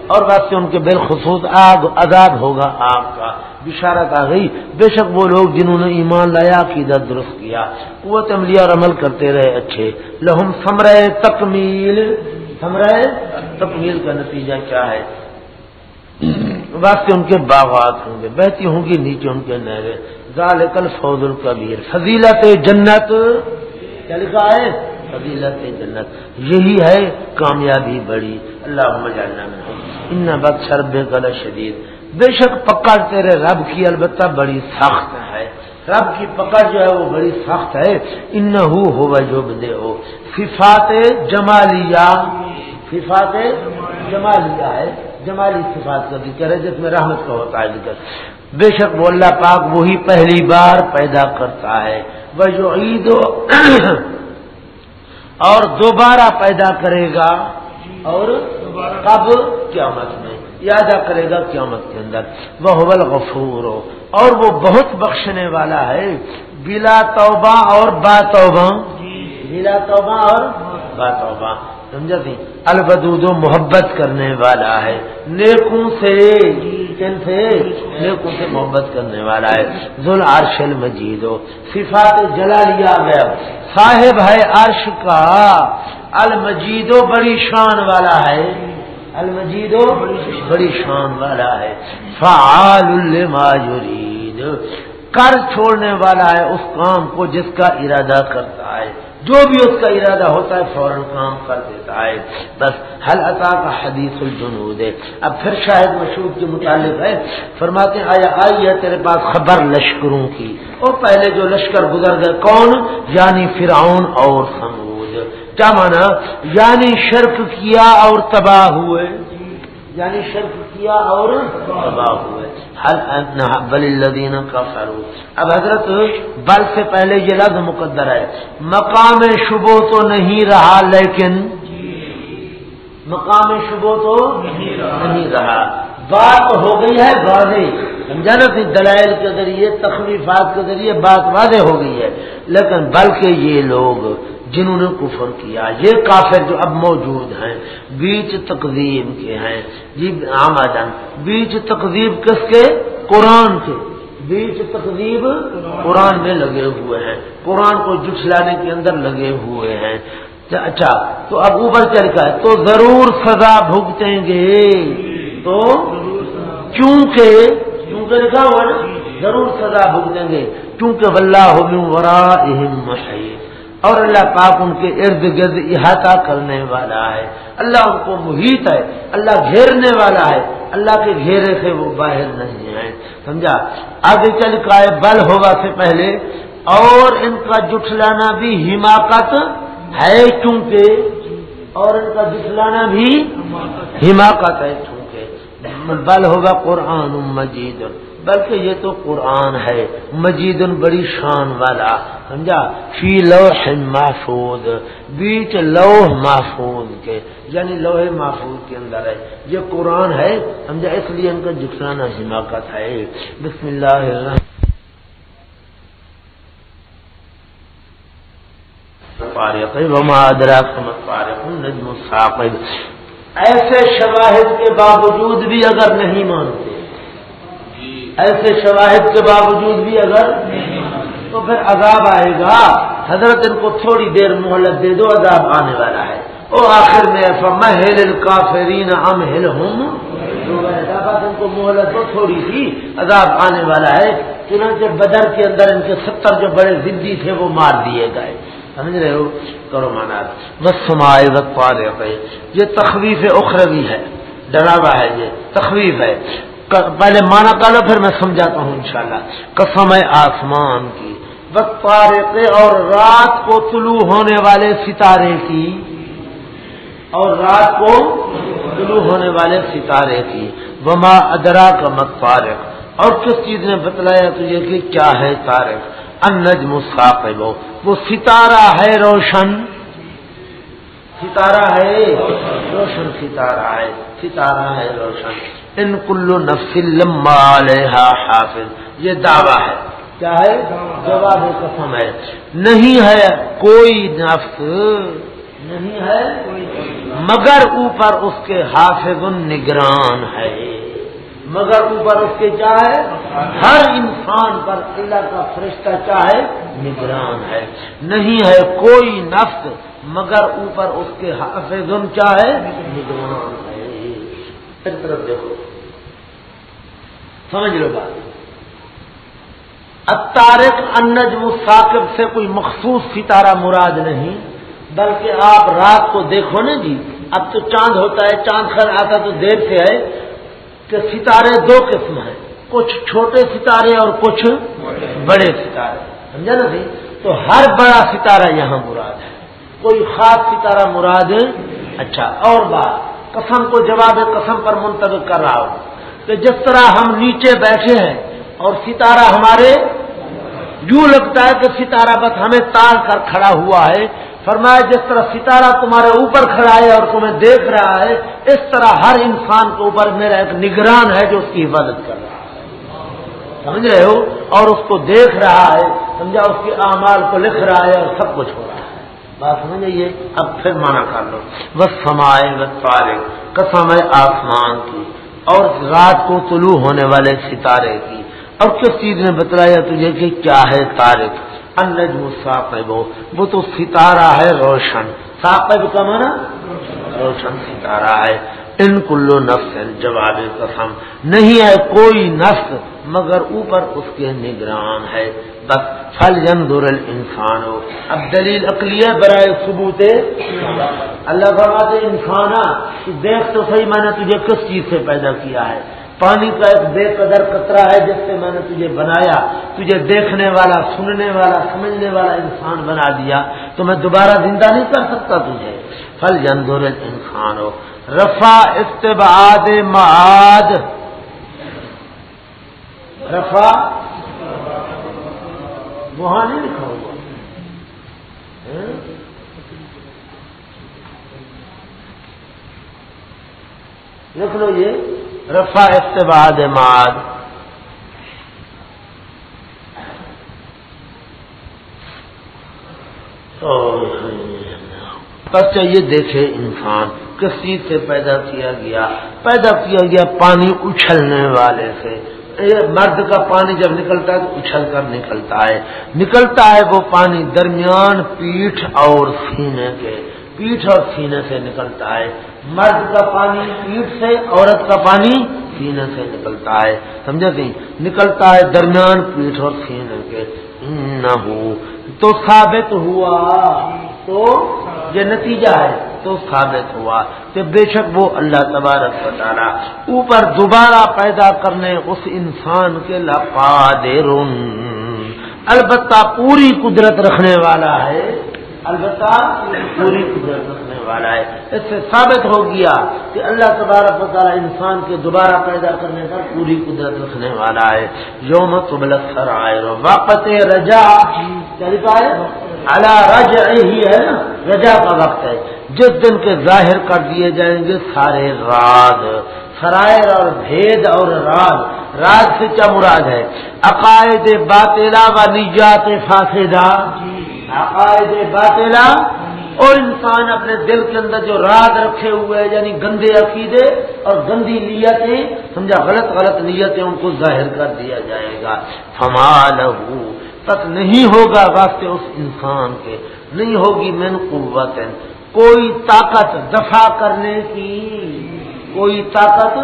اور سے ان کے بالخصوص آگ عذاب ہوگا۔ آگ کا بشارت آ گئی۔ بے شک وہ لوگ جنہوں نے ایمان لایا کی درست کیا۔ وہ عملیہ اور عمل کرتے رہے اچھے۔ لہم سمرے تکمیل۔ سمرے تکمیل کا نتیجہ کیا ہے؟ واسطے ان کے باغات ہوں گے بہتی ہوں گی نیچے ان کے نہرے ذالک الفوز القبیر فضیلت جنت، کیا لکھا ہے؟ فضیلت جنت۔ یہی ہے کامیابی بڑی۔ اللہ ان بد شرب کل شدید بے شک پکڑ تیرے رب کی البتہ بڑی سخت ہے۔ رب کی پکڑ جو ہے وہ بڑی سخت ہے۔ ان ہو جو دے ہو صفات جمالیہ۔ صفات جمالیہ ہے۔ جمالی صفات کا ذکر ہے، جس میں رحمت کا ہوتا ہے ذکر۔ بے شک وہ اللہ پاک وہی پہلی بار پیدا کرتا ہے۔ وہ جو عید اور دوبارہ پیدا کرے گا اور کب؟ قیامت میں۔ یادہ کرے گا قیامت کے اندر۔ وہ غفور ہو اور وہ بہت بخشنے والا ہے۔ بلا توبہ اور با توبہ۔ بلا توبہ اور با توبہ۔ سمجھا تھی البدود محبت کرنے والا ہے۔ نیکوں سے کن سے نیکوں سے محبت کرنے والا ہے۔ ذل عرش المجید۔ ہو صفات جلا لیا گیا صاحب ہے عرش کا۔ المجید بڑی شان والا ہے۔ المجید و بڑی شان والا ہے۔ فعال لما یرید۔ کر چھوڑنے والا ہے اس کام کو جس کا ارادہ کرتا ہے۔ جو بھی اس کا ارادہ ہوتا ہے فوراً کام کر دیتا ہے۔ بس حل عطا کا حدیث الجنود؟ ہے اب پھر شاہد مشہور کے متعلق ہے۔ فرماتے ہیں، آیا، آئی ہے تیرے پاس خبر لشکروں کی؟ اور پہلے جو لشکر گزر گئے کون؟ یعنی فرعون اور سمود کیا مانا؟ یعنی شرک کیا اور تباہ ہوئے؟ یعنی شرک کیا اور تباہ ہوئے؟ بل الدین کا اب حضرت، بل سے پہلے یہ لفظ مقدر ہے. مقام شبو تو نہیں رہا، لیکن مقام شبو تو نہیں رہا. بات ہو گئی ہے واضح. سمجھا نا دلائل کے ذریعے، تخلیفات کے ذریعے بات واضح ہو گئی ہے. لیکن بلکہ یہ لوگ جنہوں نے کفر کیا، یہ کافر جو اب موجود ہیں، بیچ تقزیب کے ہیں۔ جی آمدن بیچ تقزیب کس کے؟ قرآن کے۔ بیچ تقریب قرآن میں لگے ہوئے ہیں۔ قرآن کو جٹلانے کے اندر لگے ہوئے ہیں۔ اچھا تو اب اوپر چل کا ہے تو ضرور سزا بھگتیں گے۔ تو کیونکہ کیونکہ لکھا ہوا نا، ضرور سزا بھگتیں گے۔ کیونکہ واللہ من ورائہم محیط۔ اور اللہ پاک ان کے ارد گرد احاطہ کرنے والا ہے۔ اللہ ان کو محیط ہے، اللہ گھیرنے والا ہے۔ اللہ کے گھیرے سے وہ باہر نہیں ہے۔ سمجھا؟ آگے چل کا بل ہوگا سے پہلے اور ان کا جٹلانا بھی حماقت ہے کیونکہ اور ان کا جٹلانا بھی حماقت ہے کیونکہ بل ہوگا قرآن مجید۔ بلکہ یہ تو قرآن ہے، مجید بڑی شان والا، سمجھا؟ فی لوح محفوظ، بیچ لوح محفوظ کے یعنی لوح محفوظ کے اندر ہے۔ یہ قرآن ہے، سمجھا؟ اس لیے ان کا جسرانا حماقت ہے بسم اللہ ایسے شواہد کے باوجود بھی اگر نہیں مانتے ایسے شواہد کے باوجود بھی اگر تو پھر عذاب آئے گا۔ حضرت ان کو تھوڑی دیر مہلت دے دو، عذاب آنے والا ہے۔ وہ آخر میں ہل کافرین ام ہل ہوں ان کو مہلت تو تھوڑی سی عذاب آنے والا ہے۔ چنانچہ بدر کے اندر ان کے ستر جو بڑے زندگی تھے، وہ مار دیے گئے۔ سمجھ رہے ہو؟ کرو مانا۔ بس سمائے پارے یہ تخویف اخروی ہے۔ ڈراوا ہے یہ۔ تخویف ہے۔ پہلے مانا لو پھر میں سمجھاتا ہوں انشاءاللہ۔ قسم آسمان کی۔ وقت اور رات کو طلوع ہونے والے ستارے کی۔ اور رات کو طلوع ہونے والے ستارے کی۔ وما ادرا کا مت فارق اور کس چیز نے بتلایا تجھے کہ کیا ہے تارق انج مساف وہ ستارہ ہے روشن۔ ستارہ ہے روشن ستارہ ہے ستارہ ہے روشن۔ ان کلو نفس علیہ حافظ، یہ دعویٰ ہے۔ کیا ہے؟ جواب قسم ہے۔ نہیں ہے کوئی نفس، نہیں ہے مگر اوپر اس کے حافظ نگران ہے۔ مگر اوپر اس کے کیا ہے؟ ہر انسان پر اللہ کا فرشتہ چاہے نگران ہے۔ نہیں ہے کوئی نفس مگر اوپر اس کے حافظ چاہے ہے؟ طرف دیکھو۔ سمجھ لو بات۔ اتارک انج ثاقب سے کوئی مخصوص ستارہ مراد نہیں، بلکہ آپ رات کو دیکھو نا جی اب تو چاند ہوتا ہے، چاند خر آتا تو دیر سے ہے کہ ستارے دو قسم ہیں۔ کچھ چھوٹے ستارے اور کچھ بڑے ستارے۔ سمجھا نا جی؟ تو ہر بڑا ستارہ یہاں مراد ہے۔ کوئی خاص ستارہ مراد اچھا اور بات، قسم کو جواب قسم پر منتخب کر رہا ہوں۔ کہ جس طرح ہم نیچے بیٹھے ہیں اور ستارہ ہمارے یوں لگتا ہے کہ ستارہ بس ہمیں تار کر کھڑا ہوا ہے۔ فرمایا، جس طرح ستارہ تمہارے اوپر کھڑا ہے اور تمہیں دیکھ رہا ہے، اس طرح ہر انسان کے اوپر میرا ایک نگران ہے جو اس کی حفاظت کر رہا ہے۔ سمجھ رہے ہو؟ اور اس کو دیکھ رہا ہے، سمجھا، اس کے اعمال کو لکھ رہا ہے اور سب کچھ ہو رہا ہے۔ بات سمجھے اب پھر مانا کر لو۔ بس سمائے بس پارے قسم ہے آسمان کی اور رات کو طلوع ہونے والے ستارے کی۔ اور کس چیز نے بتلایا تجھے کہ کیا ہے تارک انجم صاحب وہ تو ستارہ ہے روشن۔ صاحب کا مانا روشن ستارہ ہے۔ ان کلو نفس جواب قسم۔ نہیں ہے کوئی نفس مگر اوپر اس کے نگران ہے۔ بس پھل جندر انسان ہو اب دلیل اقلیہ برائے ثبوت اللہ فرماتے انسان دیکھ تو صحیح، میں نے تجھے کس چیز سے پیدا کیا ہے؟ پانی کا ایک بے قدر قطرہ ہے جس سے میں نے تجھے بنایا، تجھے دیکھنے والا، سننے والا، سمجھنے والا انسان بنا دیا، تو میں دوبارہ زندہ نہیں کر سکتا تجھے۔ پھل جندور انسان ہو رفا استباد معاد. رفا وہاں نہیں لکھا ہوگا ہاں؟ لکھ لو یہ۔ رفا استباد ماد۔ بس چاہیے دیکھے انسان کس چیز سے پیدا کیا گیا، پیدا کیا گیا پانی اچھلنے والے سے۔ مرد کا پانی جب نکلتا ہے تو اچھل کر نکلتا ہے۔ نکلتا ہے وہ پانی درمیان پیٹھ اور سینے کے، پیٹھ اور سینے سے نکلتا ہے۔ مرد کا پانی پیٹھ سے، عورت کا پانی سینے سے نکلتا ہے۔ سمجھا سی نکلتا ہے درمیان پیٹھ اور سینے کے۔ نہ ہو تو ثابت ہوا۔ تو یہ نتیجہ ہے۔ تو ثابت ہوا کہ بے شک وہ اللہ تبارک بتانا اوپر دوبارہ پیدا کرنے اس انسان کے لفادر البتہ پوری قدرت رکھنے والا ہے۔ البتہ پوری قدرت رکھنے والا ہے۔ اس سے ثابت ہو گیا کہ اللہ تبارک و تعالیٰ انسان کے دوبارہ پیدا کرنے کا پوری قدرت رکھنے والا ہے۔ یوم سر آئے واپس رجا ہے؟ اللہ رج ہی ہے نا؟ رجا کا وقت ہے۔ جس دن کے ظاہر کر دیے جائیں گے سارے راز سرائر اور بھید اور راز راز سے کیا مراد ہے؟ عقائد باطلا و نجات فاسدہ۔ عقائد باطلا اور انسان اپنے دل کے اندر جو راز رکھے ہوئے یعنی گندے عقیدے اور گندی نیتیں، سمجھا، غلط غلط نیتیں ان کو ظاہر کر دیا جائے گا۔ فمال تک نہیں ہوگا واسطے اس انسان کے۔ نہیں ہوگی من قوت کوئی طاقت دفاع کرنے کی، کوئی طاقت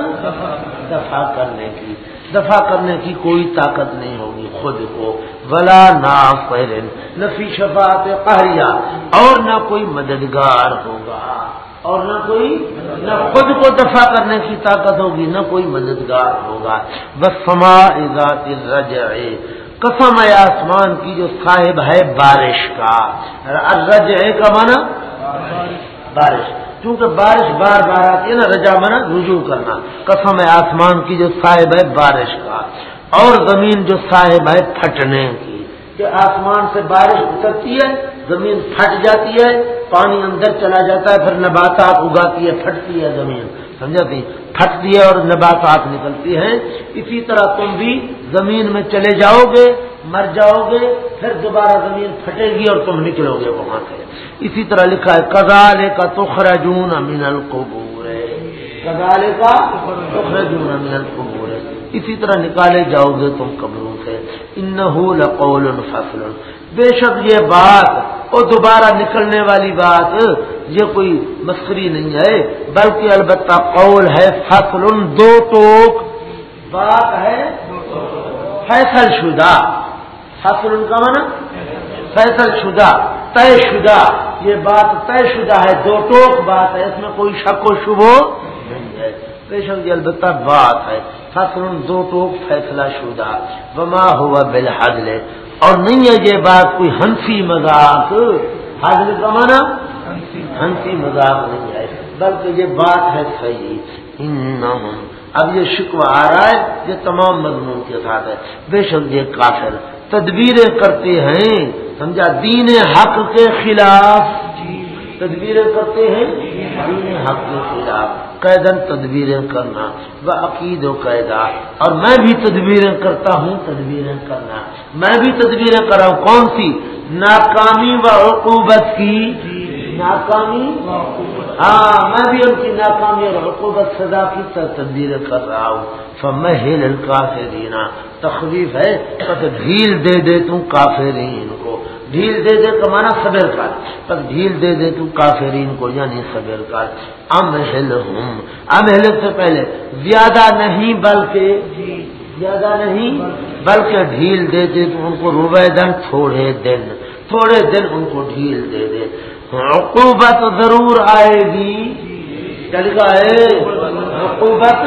دفاع کرنے کی۔ دفاع کرنے کی کوئی طاقت نہیں ہوگی خود کو۔ ولا نا پہلن نفی شفاعت قہریہ، اور نہ کوئی مددگار ہوگا۔ اور نہ کوئی، نہ خود کو دفاع کرنے کی طاقت ہوگی، نہ کوئی مددگار ہوگا۔ بس فما ذات الرجع، قسم ہے آسمان کی جو صاحب ہے بارش کا۔ رجع کا مانا بارش۔ کیونکہ بارش بار بار آتی ہے نا، رجا منا رجوع کرنا۔ قسم ہے آسمان کی جو صاحب ہے بارش کا، اور زمین جو صاحب ہے پھٹنے کی۔ کہ آسمان سے بارش اترتی ہے، زمین پھٹ جاتی ہے، پانی اندر چلا جاتا ہے، پھر نباتات اگاتی ہے، پھٹتی ہے زمین۔ سمجھا تھی؟ پھٹتی ہے اور نباتات نکلتی ہیں۔ اسی طرح تم بھی زمین میں چلے جاؤ گے مر جاؤ گے، پھر دوبارہ زمین پھٹے گی اور تم نکلو گے وہاں سے۔ اسی طرح لکھا ہے کزال کا تخرجون من القبور. کزال کا تخرجون من القبور۔ اسی طرح نکالے جاؤ گے تم قبروں سے۔ ان لقول فصل۔ بے شک یہ بات اور دوبارہ نکلنے والی بات، یہ کوئی مسکری نہیں ہے، بلکہ البتہ قول ہے، فصل، دو ٹوک۔ بات ہے، فیصل شدہ۔ فصل کا مانا فیصل شدہ، طے شدہ، یہ بات طے شدہ ہے، دو ٹوک بات ہے، اس میں کوئی شک و شبو نہیں ہے بے شک البتہ بات ہے فصل دو ٹوک فیصلہ شدہ، وما ہوا بالحدل، اور نہیں ہے یہ بات کوئی ہنسی مذاق حاضر کا مانا ہنسی مذاق نہیں ہے، بلکہ یہ بات ہے صحیح اب یہ شکوہ آ رہا ہے، یہ تمام مضمون کے ساتھ ہے بے شک یہ کافر تدبیریں کرتے ہیں، سمجھا؟ دین حق کے خلاف۔ تدبیریں کرتے ہیں؟ دین حق کے خلاف۔ قیدن تدبیریں کرنا، وہ عقید و قیدا اور میں بھی تدبیریں کرتا ہوں، تدبیریں کرنا۔ میں بھی تدبیریں کر رہا ہوں کون سی؟ ناکامی و عقوبت کی۔ ناکامی؟ ہاں میں بھی ان کی ناکامی اور حقوبت سزا کی تدبیر کر رہا ہوں۔ فمہل الکافرین تخویف ہے بس ڈھیل دے دے تو کافرین کو۔ ڈھیل دے دے تو مانا صبر کر۔ بس ڈھیل دے دے تو کافرین کو یعنی صبر کر۔ امہل ہوں امہل سے پہلے، زیادہ نہیں بلکہ، زیادہ نہیں بلکہ ڈھیل دے دے تو ان کو روبے دن، تھوڑے دن۔ تھوڑے دن ان کو ڈھیل دے دے۔ عقوبت ضرور آئے گی۔ چل گئے عقوبت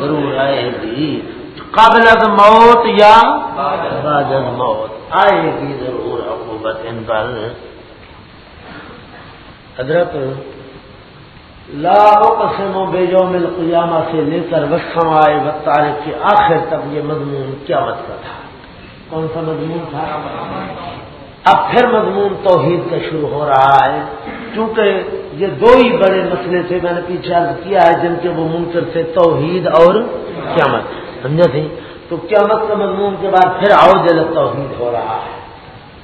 ضرور آئے گی۔ قبل از موت یا بعد از موت؟ آئے گی ضرور عقوبت ان پر۔ حضرت، لا قسم و بے مل سے لے کر وسم آئے تاریخ کے آخر تک یہ مضمون کیا مت کا تھا۔ کون سا مضمون تھا؟ اب پھر مضمون توحید کا شروع ہو رہا ہے۔ کیونکہ یہ دو ہی بڑے مسئلے تھے میں نے پیچھے عرض کیا ہے، جن کے وہ منکر تھے توحید اور قیامت۔ سمجھا تھی تو قیامت کے مضمون کے بعد پھر آؤ جل توحید ہو رہا ہے۔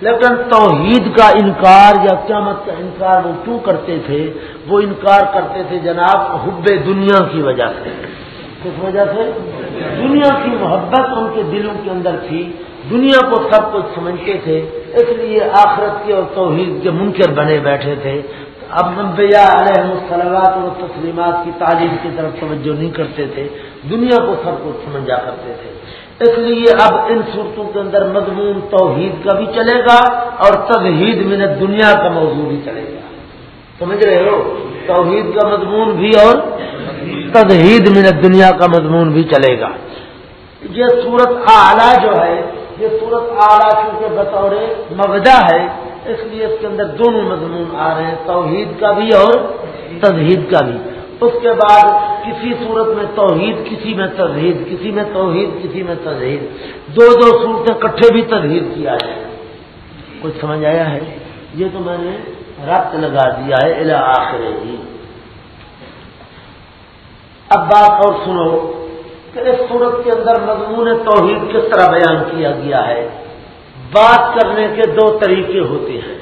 لیکن توحید کا انکار یا قیامت کا انکار وہ کیوں کرتے تھے؟ وہ انکار کرتے تھے جناب حب دنیا کی وجہ سے۔ کس وجہ سے؟ دنیا کی محبت ان کے دلوں کے اندر تھی۔ دنیا کو سب کچھ سمجھتے تھے، اس لیے آخرت کے اور توحید کے منکر بنے بیٹھے تھے۔ اب نبیا علیہ السلامات اور تسلیمات کی تعلیم کی طرف توجہ نہیں کرتے تھے، دنیا کو سب کچھ سمجھا کرتے تھے۔ اس لیے اب ان صورتوں کے اندر مضمون توحید کا بھی چلے گا اور تدہید میں دنیا کا موضوع بھی چلے گا۔ سمجھ رہے ہو؟ توحید کا مضمون بھی اور تدہید میں دنیا کا مضمون بھی چلے گا۔ یہ صورت اعلیٰ جو ہے یہ صورت اعلیٰ کیونکہ بطور مبدا ہے، اس لیے اس کے اندر دونوں مضمون آ رہے ہیں، توحید کا بھی اور تجہید کا بھی۔ اس کے بعد کسی صورت میں توحید، کسی میں تجہید کسی میں توحید، کسی میں تجہید دو دو صورتیں کٹھے بھی تجہید کیا جائے کچھ سمجھ آیا ہے؟ یہ تو میں نے ربط لگا دیا ہے الا آخر ہی۔ اب بات اور سنو۔ کہ اس صورت کے اندر مضمون توحید کس طرح بیان کیا گیا ہے؟ بات کرنے کے دو طریقے ہوتے ہیں۔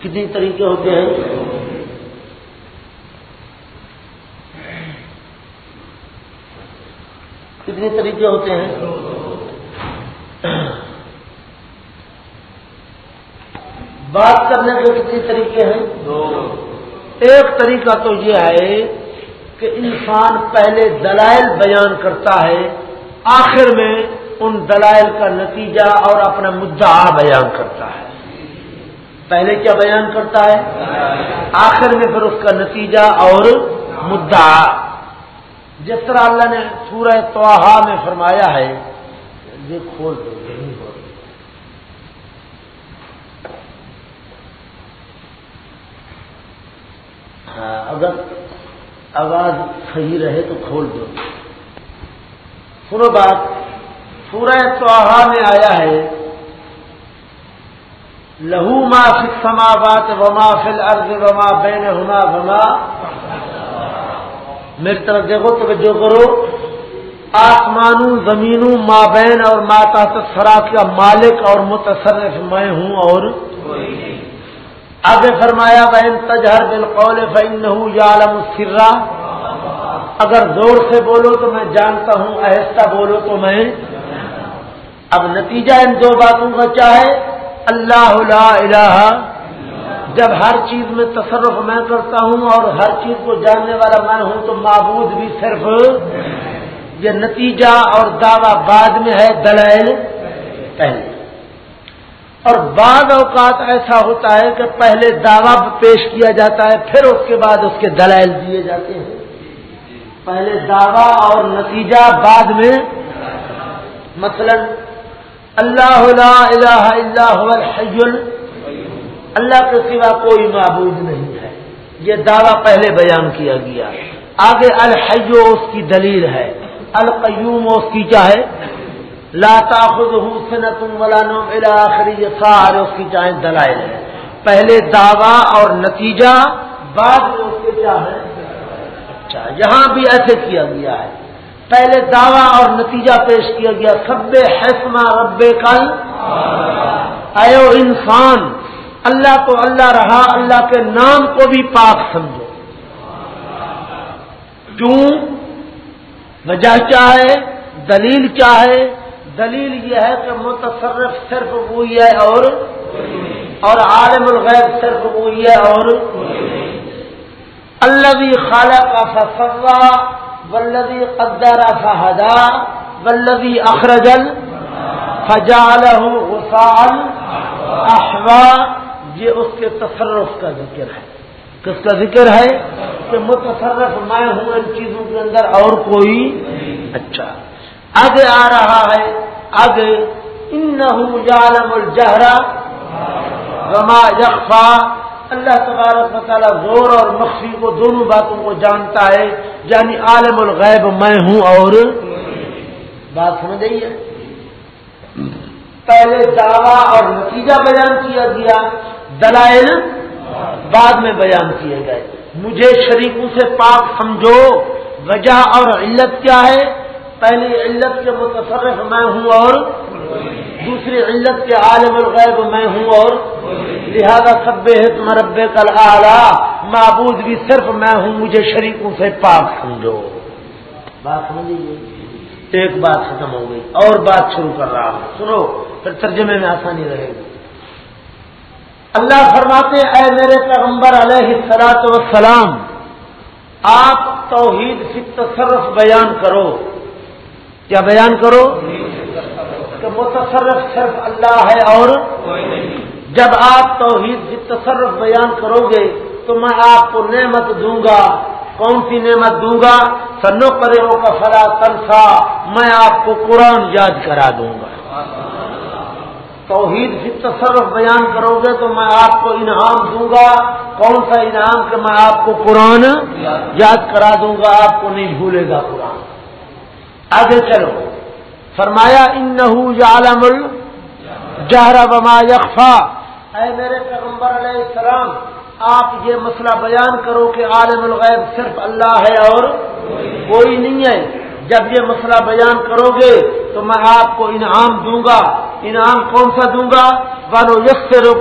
کتنی طریقے ہوتے ہیں؟ کتنے طریقے ہوتے ہیں؟ بات کرنے کے کتنے طریقے ہیں؟ ایک طریقہ تو یہ ہے کہ انسان پہلے دلائل بیان کرتا ہے، آخر میں ان دلائل کا نتیجہ اور اپنا مدعا بیان کرتا ہے۔ پہلے کیا بیان کرتا ہے؟ آخر میں پھر اس کا نتیجہ اور مدعا۔ جس طرح اللہ نے سورہ توحا میں فرمایا ہے، یہ کھول دو ہاں، اگر آواز صحیح رہے تو کھول دو۔ سنو بات، سورہ توحا میں آیا ہے، لہو ما فی السماوات وما فی الارض وما بینہما وما میری طرف دیکھو، توجہ کرو۔ آسمانوں، زمینوں مابین اور ماتا سرا کا مالک اور متصرف میں ہوں اور آگے فرمایا بہن تجہر بالقول فإنه يعلم السر. اگر زور سے بولو تو میں جانتا ہوں، آہستہ بولو تو میں۔ اب نتیجہ ان دو باتوں کا کیا ہے؟ اللہ لا الہ۔ جب ہر چیز میں تصرف میں کرتا ہوں اور ہر چیز کو جاننے والا میں ہوں تو معبود بھی صرف۔ یہ نتیجہ اور دعوی بعد میں ہے، دلائل پہلے۔ اور بعض اوقات ایسا ہوتا ہے کہ پہلے دعوی پیش کیا جاتا ہے، پھر اس کے بعد اس کے دلائل دیے جاتے ہیں۔ پہلے دعوی اور نتیجہ بعد میں۔ مثلا، اللہ لا الہ الا هو الحی اللہ کے سوا کوئی معبود نہیں ہے۔ یہ دعویٰ پہلے بیان کیا گیا۔ آگے الحیو اس کی دلیل ہے، القیوم اس کی چاہے لا تاخذه سنت ولا نوم الى آخری یہ سارے اس کی چاہے دلائل ہے پہلے دعویٰ اور نتیجہ، بعد میں اس کے چاہے اچھا یہاں بھی ایسے کیا گیا ہے۔ پہلے دعویٰ اور نتیجہ پیش کیا گیا، سب حسما رب کل ایو انسان، اللہ تو اللہ رہا، اللہ کے نام کو بھی پاک سمجھو۔ کیوں؟ وجہ چاہے دلیل چاہے دلیل یہ ہے کہ متصرف صرف وہی ہے اور اور عالم الغیب صرف وہی ہے اور اللہ بھی خالہ کا فصلہ ولدی قدر فہدا ولدی اخرجل فجال غسان احوا یہ اس کے تصرف کا ذکر ہے کس کا ذکر ہے کہ متصرف میں ہوں ان چیزوں کے اندر اور کوئی اچھا۔ آگے آ رہا ہے۔ آگے ان یعلم الجہرا وما یخفا۔ اللہ تبارک تعالیٰ زور اور مخفی کو دونوں باتوں کو جانتا ہے۔ یعنی عالم الغیب میں ہوں اور بات سمجھ ہے؟ پہلے دعویٰ اور نتیجہ بیان کیا گیا، دلائل بعد میں بیان کیے گئے۔ مجھے شریکوں سے پاک سمجھو۔ وجہ اور علت کیا ہے؟ پہلی علت کے متصرف میں ہوں اور دوسری علت کے عالم الغیب میں ہوں اور لہذا سب مرب کل آلہ معبود بھی صرف میں ہوں، مجھے شریکوں سے پاک سمجھو۔ بات سمجھیے ایک بات ختم ہو گئی، اور بات شروع کر رہا ہوں۔ سنو، پھر ترجمے میں آسانی رہے گی۔ اللہ فرماتے اے میرے پیغمبر علیہ سلاط وسلام آپ توحید سے تصرف بیان کرو۔ کیا بیان کرو؟ کہ متصرف صرف اللہ ہے اور جب آپ توحید سے تصرف بیان کرو گے تو میں آپ کو نعمت دوں گا۔ کون سی نعمت دوں گا؟ سنو کرے ہو کا فلا تنسا، میں آپ کو قرآن یاد کرا دوں گا۔ توحید سے تصرف بیان کرو گے تو میں آپ کو انعام دوں گا۔ کون سا انعام کہ میں آپ کو قرآن یاد کرا دوں گا؟ آپ کو نہیں بھولے گا قرآن۔ آگے چلو۔ فرمایا ان عالم جہرا بما یکفا اے میرے پیغمبر علیہ السلام، آپ یہ مسئلہ بیان کرو کہ عالم الغیب صرف اللہ ہے اور کوئی نہیں ہے۔ جب یہ مسئلہ بیان کرو گے تو میں آپ کو انعام دوں گا۔ انعام کون سا دوں گا؟ بانو یس سے رو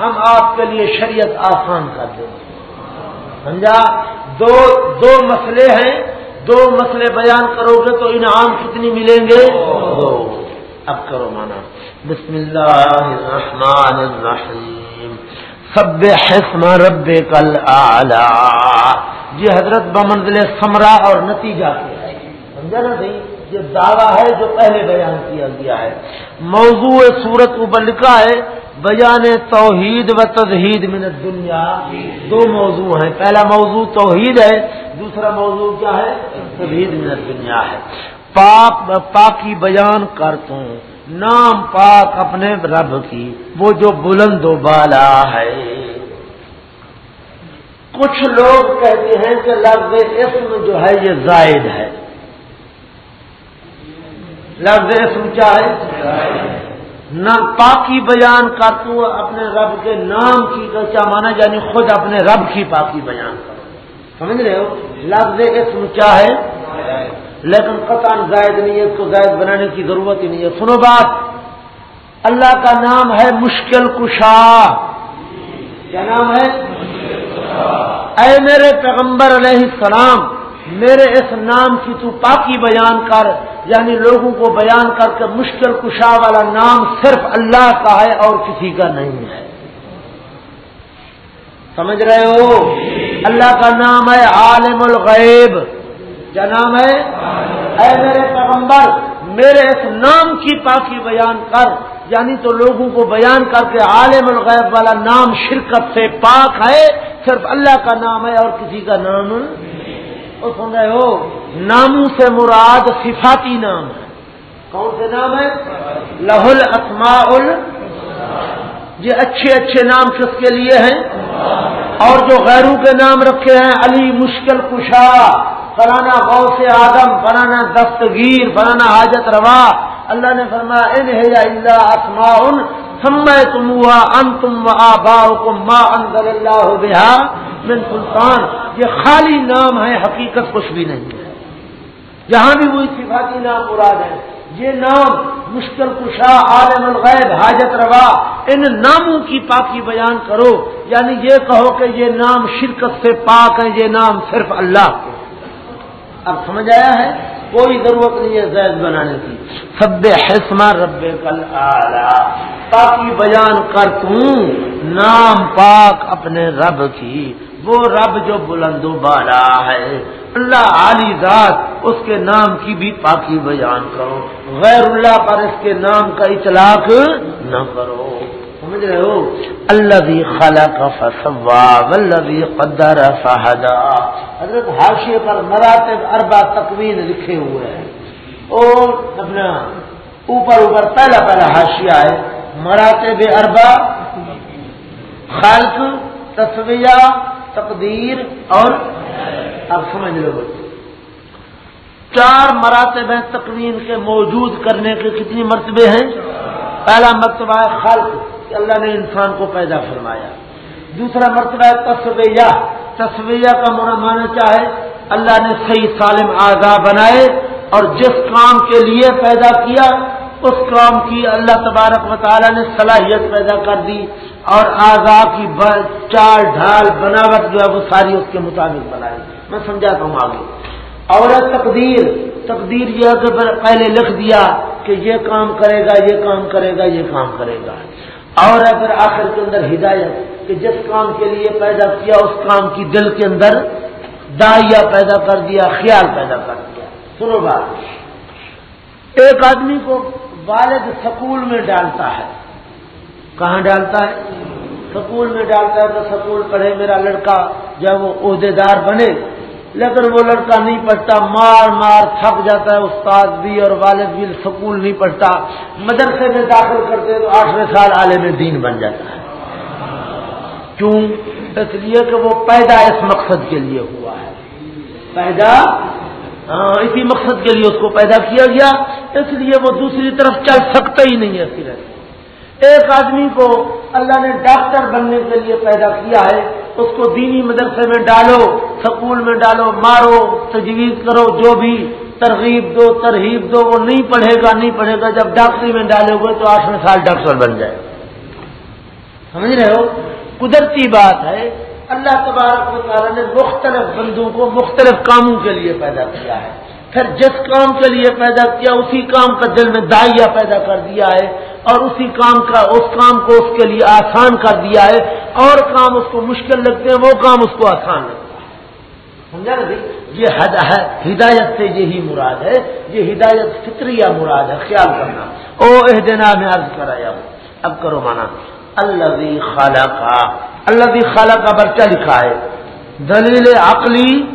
ہم آپ کے لیے شریعت آسان کر دیں گے۔ سمجھا؟ دو دو مسئلے ہیں۔ دو مسئلے بیان کرو گے تو انعام کتنی ملیں گے؟ دو اب کرو مانا۔ بسم اللہ الرحمن الرحیم۔ سب حسم رب کل یہ حضرت بمنزل سمرا اور نتیجہ کے سمجھا نا بھائی یہ دعویٰ ہے جو پہلے بیان کیا گیا ہے۔ موضوع صورت اوپر لکھا ہے۔ بیان توحید و تزہید من دنیا دو موضوع ہیں۔ پہلا موضوع توحید ہے۔ دوسرا موضوع کیا ہے؟ من دنیا ہے۔ پاک پاکی بیان کرتا ہوں نام پاک اپنے رب کی۔ وہ جو بلند و بالا ہے۔ کچھ لوگ کہتے ہیں کہ لفظ اسم جو ہے یہ زائد ہے۔ لفظ اسم کیا ہے؟ نہ پاکی بیان کرتوں اپنے رب کے نام کی کیا مانا یعنی خود اپنے رب کی پاکی بیان کرو سمجھ رہے ہو؟ لفظ اسم کیا ہے؟ لیکن قطع زائد نہیں ہے، اس کو زائد بنانے کی ضرورت ہی نہیں ہے۔ سنو بات۔ اللہ کا نام ہے مشکل کشا۔ کیا نام ہے؟ اے میرے پیغمبر علیہ السلام، میرے اس نام کی تو پاکی بیان کر یعنی لوگوں کو بیان کر کے مشکل کشا والا نام صرف اللہ کا ہے اور کسی کا نہیں ہے۔ سمجھ رہے ہو؟ اللہ کا نام ہے عالم الغیب۔ کیا نام ہے؟ اے میرے پیغمبر میرے اس نام کی پاکی بیان کر۔ یعنی تو لوگوں کو بیان کر کے عالم الغیب والا نام شرکت سے پاک ہے صرف اللہ کا نام ہے اور کسی کا نام؟ اور سن رہے ہو ناموں سے مراد صفاتی نام ہے۔ کون سے نام ہے؟ لہل اسماء ال یہ اچھے اچھے نام کس کے لیے ہیں؟ اور جو غیروں کے نام رکھے ہیں، علی مشکل کشا، فلانا غوث آدم، فلانا دستگیر، فلانا حاجت روا۔ اللہ نے فرمایا، ان ہے اللہ اسما ان سمے تم ہوا ان تم آبا ماں انزل اللہ بہا من سلطان۔ یہ خالی نام ہے حقیقت کچھ بھی نہیں ہے۔ جہاں بھی وہ اتفاقی نام مراد ہے یہ نام مشکل کشا، عالم الغیب، حاجت روا، ان ناموں کی پاکی بیان کرو۔ یعنی یہ کہو کہ یہ نام شرکت سے پاک ہے یہ نام صرف اللہ کے۔ اب سمجھ آیا ہے؟ کوئی ضرورت نہیں ہے زید بنانے کی۔ سب حسما رب کل پاکی بیان کر توں نام پاک اپنے رب کی۔ وہ رب جو بلند و بالا ہے۔ اللہ علی ذات اس کے نام کی بھی پاکی بیان کرو۔ غیر اللہ پر اس کے نام کا اطلاق نہ کرو۔ سمجھ رہے ہو؟ اللہ خلق فسوا والذی قدر فہدا۔ حضرت حاشیے پر مراتب اربا تقوین لکھے ہوئے ہیں۔ اور اپنا اوپر اوپر پہلا پہلا حاشیہ ہے، مراتب اربا خلق تصویہ تقدیر اور اب سمجھ لو۔ چار مراتب ہیں تقوین کے موجود کرنے کے کتنی مرتبے ہیں؟ پہلا مرتبہ ہے خلق، کہ اللہ نے انسان کو پیدا فرمایا۔ دوسرا مرتبہ ہے تصویہ تصویہ کا مانا چاہے اللہ نے صحیح سالم آزا بنائے اور جس کام کے لیے پیدا کیا، اس کام کی اللہ تبارک و تعالی نے صلاحیت پیدا کر دی۔ اور آزا کی چال ڈھال بناوٹ جو ہے وہ ساری اس کے مطابق بنائی۔ میں سمجھاتا ہوں آگے۔ اور تقدیر تقدیر یہ کہ پہلے لکھ دیا کہ یہ کام کرے گا، یہ کام کرے گا، یہ کام کرے گا۔ اور اگر آخر کے اندر ہدایت، کہ جس کام کے لیے پیدا کیا، اس کام کی دل کے اندر دائیا پیدا کر دیا، خیال پیدا کر دیا۔ سنو بات۔ ایک آدمی کو والد سکول میں ڈالتا ہے۔ کہاں ڈالتا ہے؟ سکول میں ڈالتا ہے تو سکول پڑھے میرا لڑکا جب وہ عہدے دار بنے۔ لیکن وہ لڑکا نہیں پڑھتا، مار مار تھک جاتا ہے، استاد بھی اور والد بھی سکول نہیں پڑھتا۔ مدرسے میں داخل کرتے تو آٹھویں سال عالم دین بن جاتا ہے۔ کیوں؟ اس لیے کہ وہ پیدا اس مقصد کے لیے ہوا ہے۔ پیدا؟ ہاں، اسی مقصد کے لیے اس کو پیدا کیا گیا۔ اس لیے وہ دوسری طرف چل سکتا ہی نہیں ہے۔ پھر ایک آدمی کو اللہ نے ڈاکٹر بننے کے لیے پیدا کیا ہے، اس کو دینی مدرسے میں ڈالو، سکول میں ڈالو، مارو، تجویز کرو، جو بھی ترغیب دو ترغیب دو، وہ نہیں پڑھے گا، نہیں پڑھے گا، جب ڈاکٹری میں ڈالو گے تو آٹھویں سال ڈاکٹر بن جائے۔ سمجھ رہے ہو؟ قدرتی بات ہے، اللہ تبارک و تعالیٰ نے مختلف بندوں کو مختلف کاموں کے لیے پیدا کیا ہے۔ پھر جس کام کے لیے پیدا کیا، اسی کام کا دل میں دائیا پیدا کر دیا ہے اور اسی کام کا، اس کام کو اس کے لیے آسان کر دیا ہے۔ اور کام اس کو مشکل لگتے ہیں، وہ کام اس کو آسان لگتا ہے۔ سمجھا نا یہ ہدایت سے یہی مراد ہے۔ یہ ہدایت فطری یا مراد ہے، خیال کرنا۔ او اہدنا، میں عرض کرایا ہوں۔ اب کرو مانا اللہ خالہ کا اللہ خالہ کا برچہ لکھا ہے؟ دلیل عقلی۔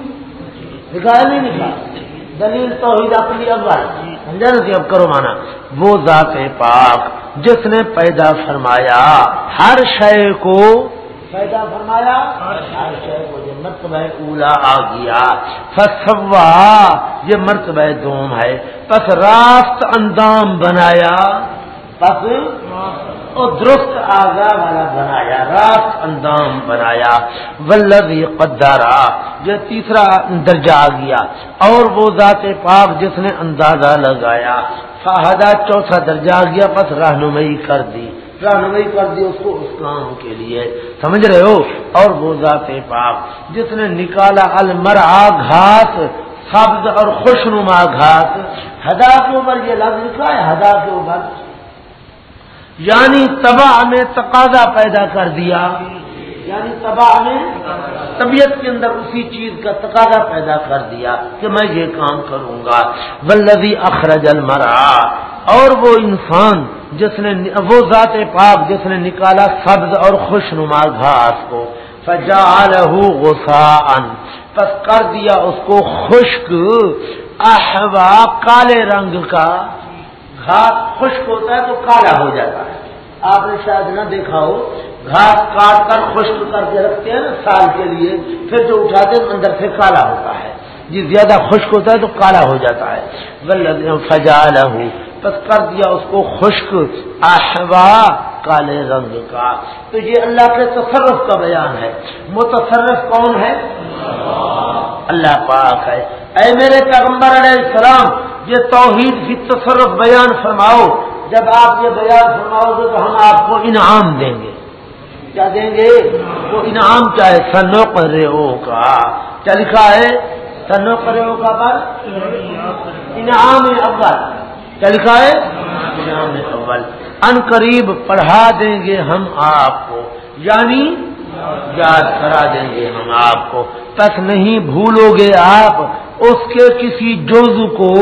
لکھا ہے نہیں لکھا۔ دلیل توحید اپنی اول سمجھا نا اب کرو مانا؟ وہ ذات پاک جس نے پیدا فرمایا، ہر شے کو پیدا فرمایا، ہر شے کو۔ یہ مرتبہ اولا آ گیا۔ فسوا، یہ مرتبہ دوم ہے۔ پس راست اندام بنایا۔ پس اور درست آگا والا بنایا، راست اندام بنایا ولبی قدارا یہ تیسرا درجہ آ گیا، اور وہ ذات پاک جس نے اندازہ لگایا۔ فہدا چوتھا درجہ آ گیا، بس رہنمائی کر دی۔ رہنمائی کر دی اس کو اس کام کے لیے، سمجھ رہے ہو؟ اور وہ ذات پاک جس نے نکالا المرا گھاس، سبز اور خوشنما گھاس۔ ہدا کے اوپر یہ لفظ لکھا ہے، ہدا کے اوپر یعنی تباہ میں تقاضا پیدا کر دیا۔ یعنی تباہ میں طبیعت کے اندر اسی چیز کا تقاضا پیدا کر دیا کہ میں یہ کام کروں گا۔ ولدی اخرج المرا اور وہ انسان جس نے وہ ذات پاک جس نے نکالا سبز اور خوش نما گھاس کو۔ فجا غسا پس کر دیا اس کو خشک، احوا، کالے رنگ کا۔ گھاس خشک ہوتا ہے تو کالا ہو جاتا ہے۔ آپ نے شاید نہ دیکھا ہو، گھاس کاٹ کر خشک کر کے رکھتے ہیں نا سال کے لیے، پھر جو اٹھاتے ہیں اندر سے کالا ہوتا ہے۔ جی زیادہ خشک ہوتا ہے تو کالا ہو جاتا ہے۔ فجا ہوں بس کر دیا اس کو خشک آشوا کالے رنگ کا۔ تو یہ اللہ کے تصرف کا بیان ہے۔ متصرف کون ہے؟ اللہ پاک ہے۔ اے میرے پیغمبر علیہ السلام، یہ توحید کی تصرف بیان فرماؤ۔ جب آپ یہ بیان فرماؤ گے تو ہم آپ کو انعام دیں گے۔ کیا دیں گے؟ وہ انعام کیا ہے سنو کرو کا کیا لکھا ہے؟ سنو کرو کا پر؟ انعام اول۔ کیا لکھا ہے؟ انعام اول۔ ان قریب پڑھا دیں گے ہم آپ کو یعنی یاد کرا دیں گے ہم آپ کو۔ تک نہیں بھولو گے آپ، اس کے کسی جز کو۔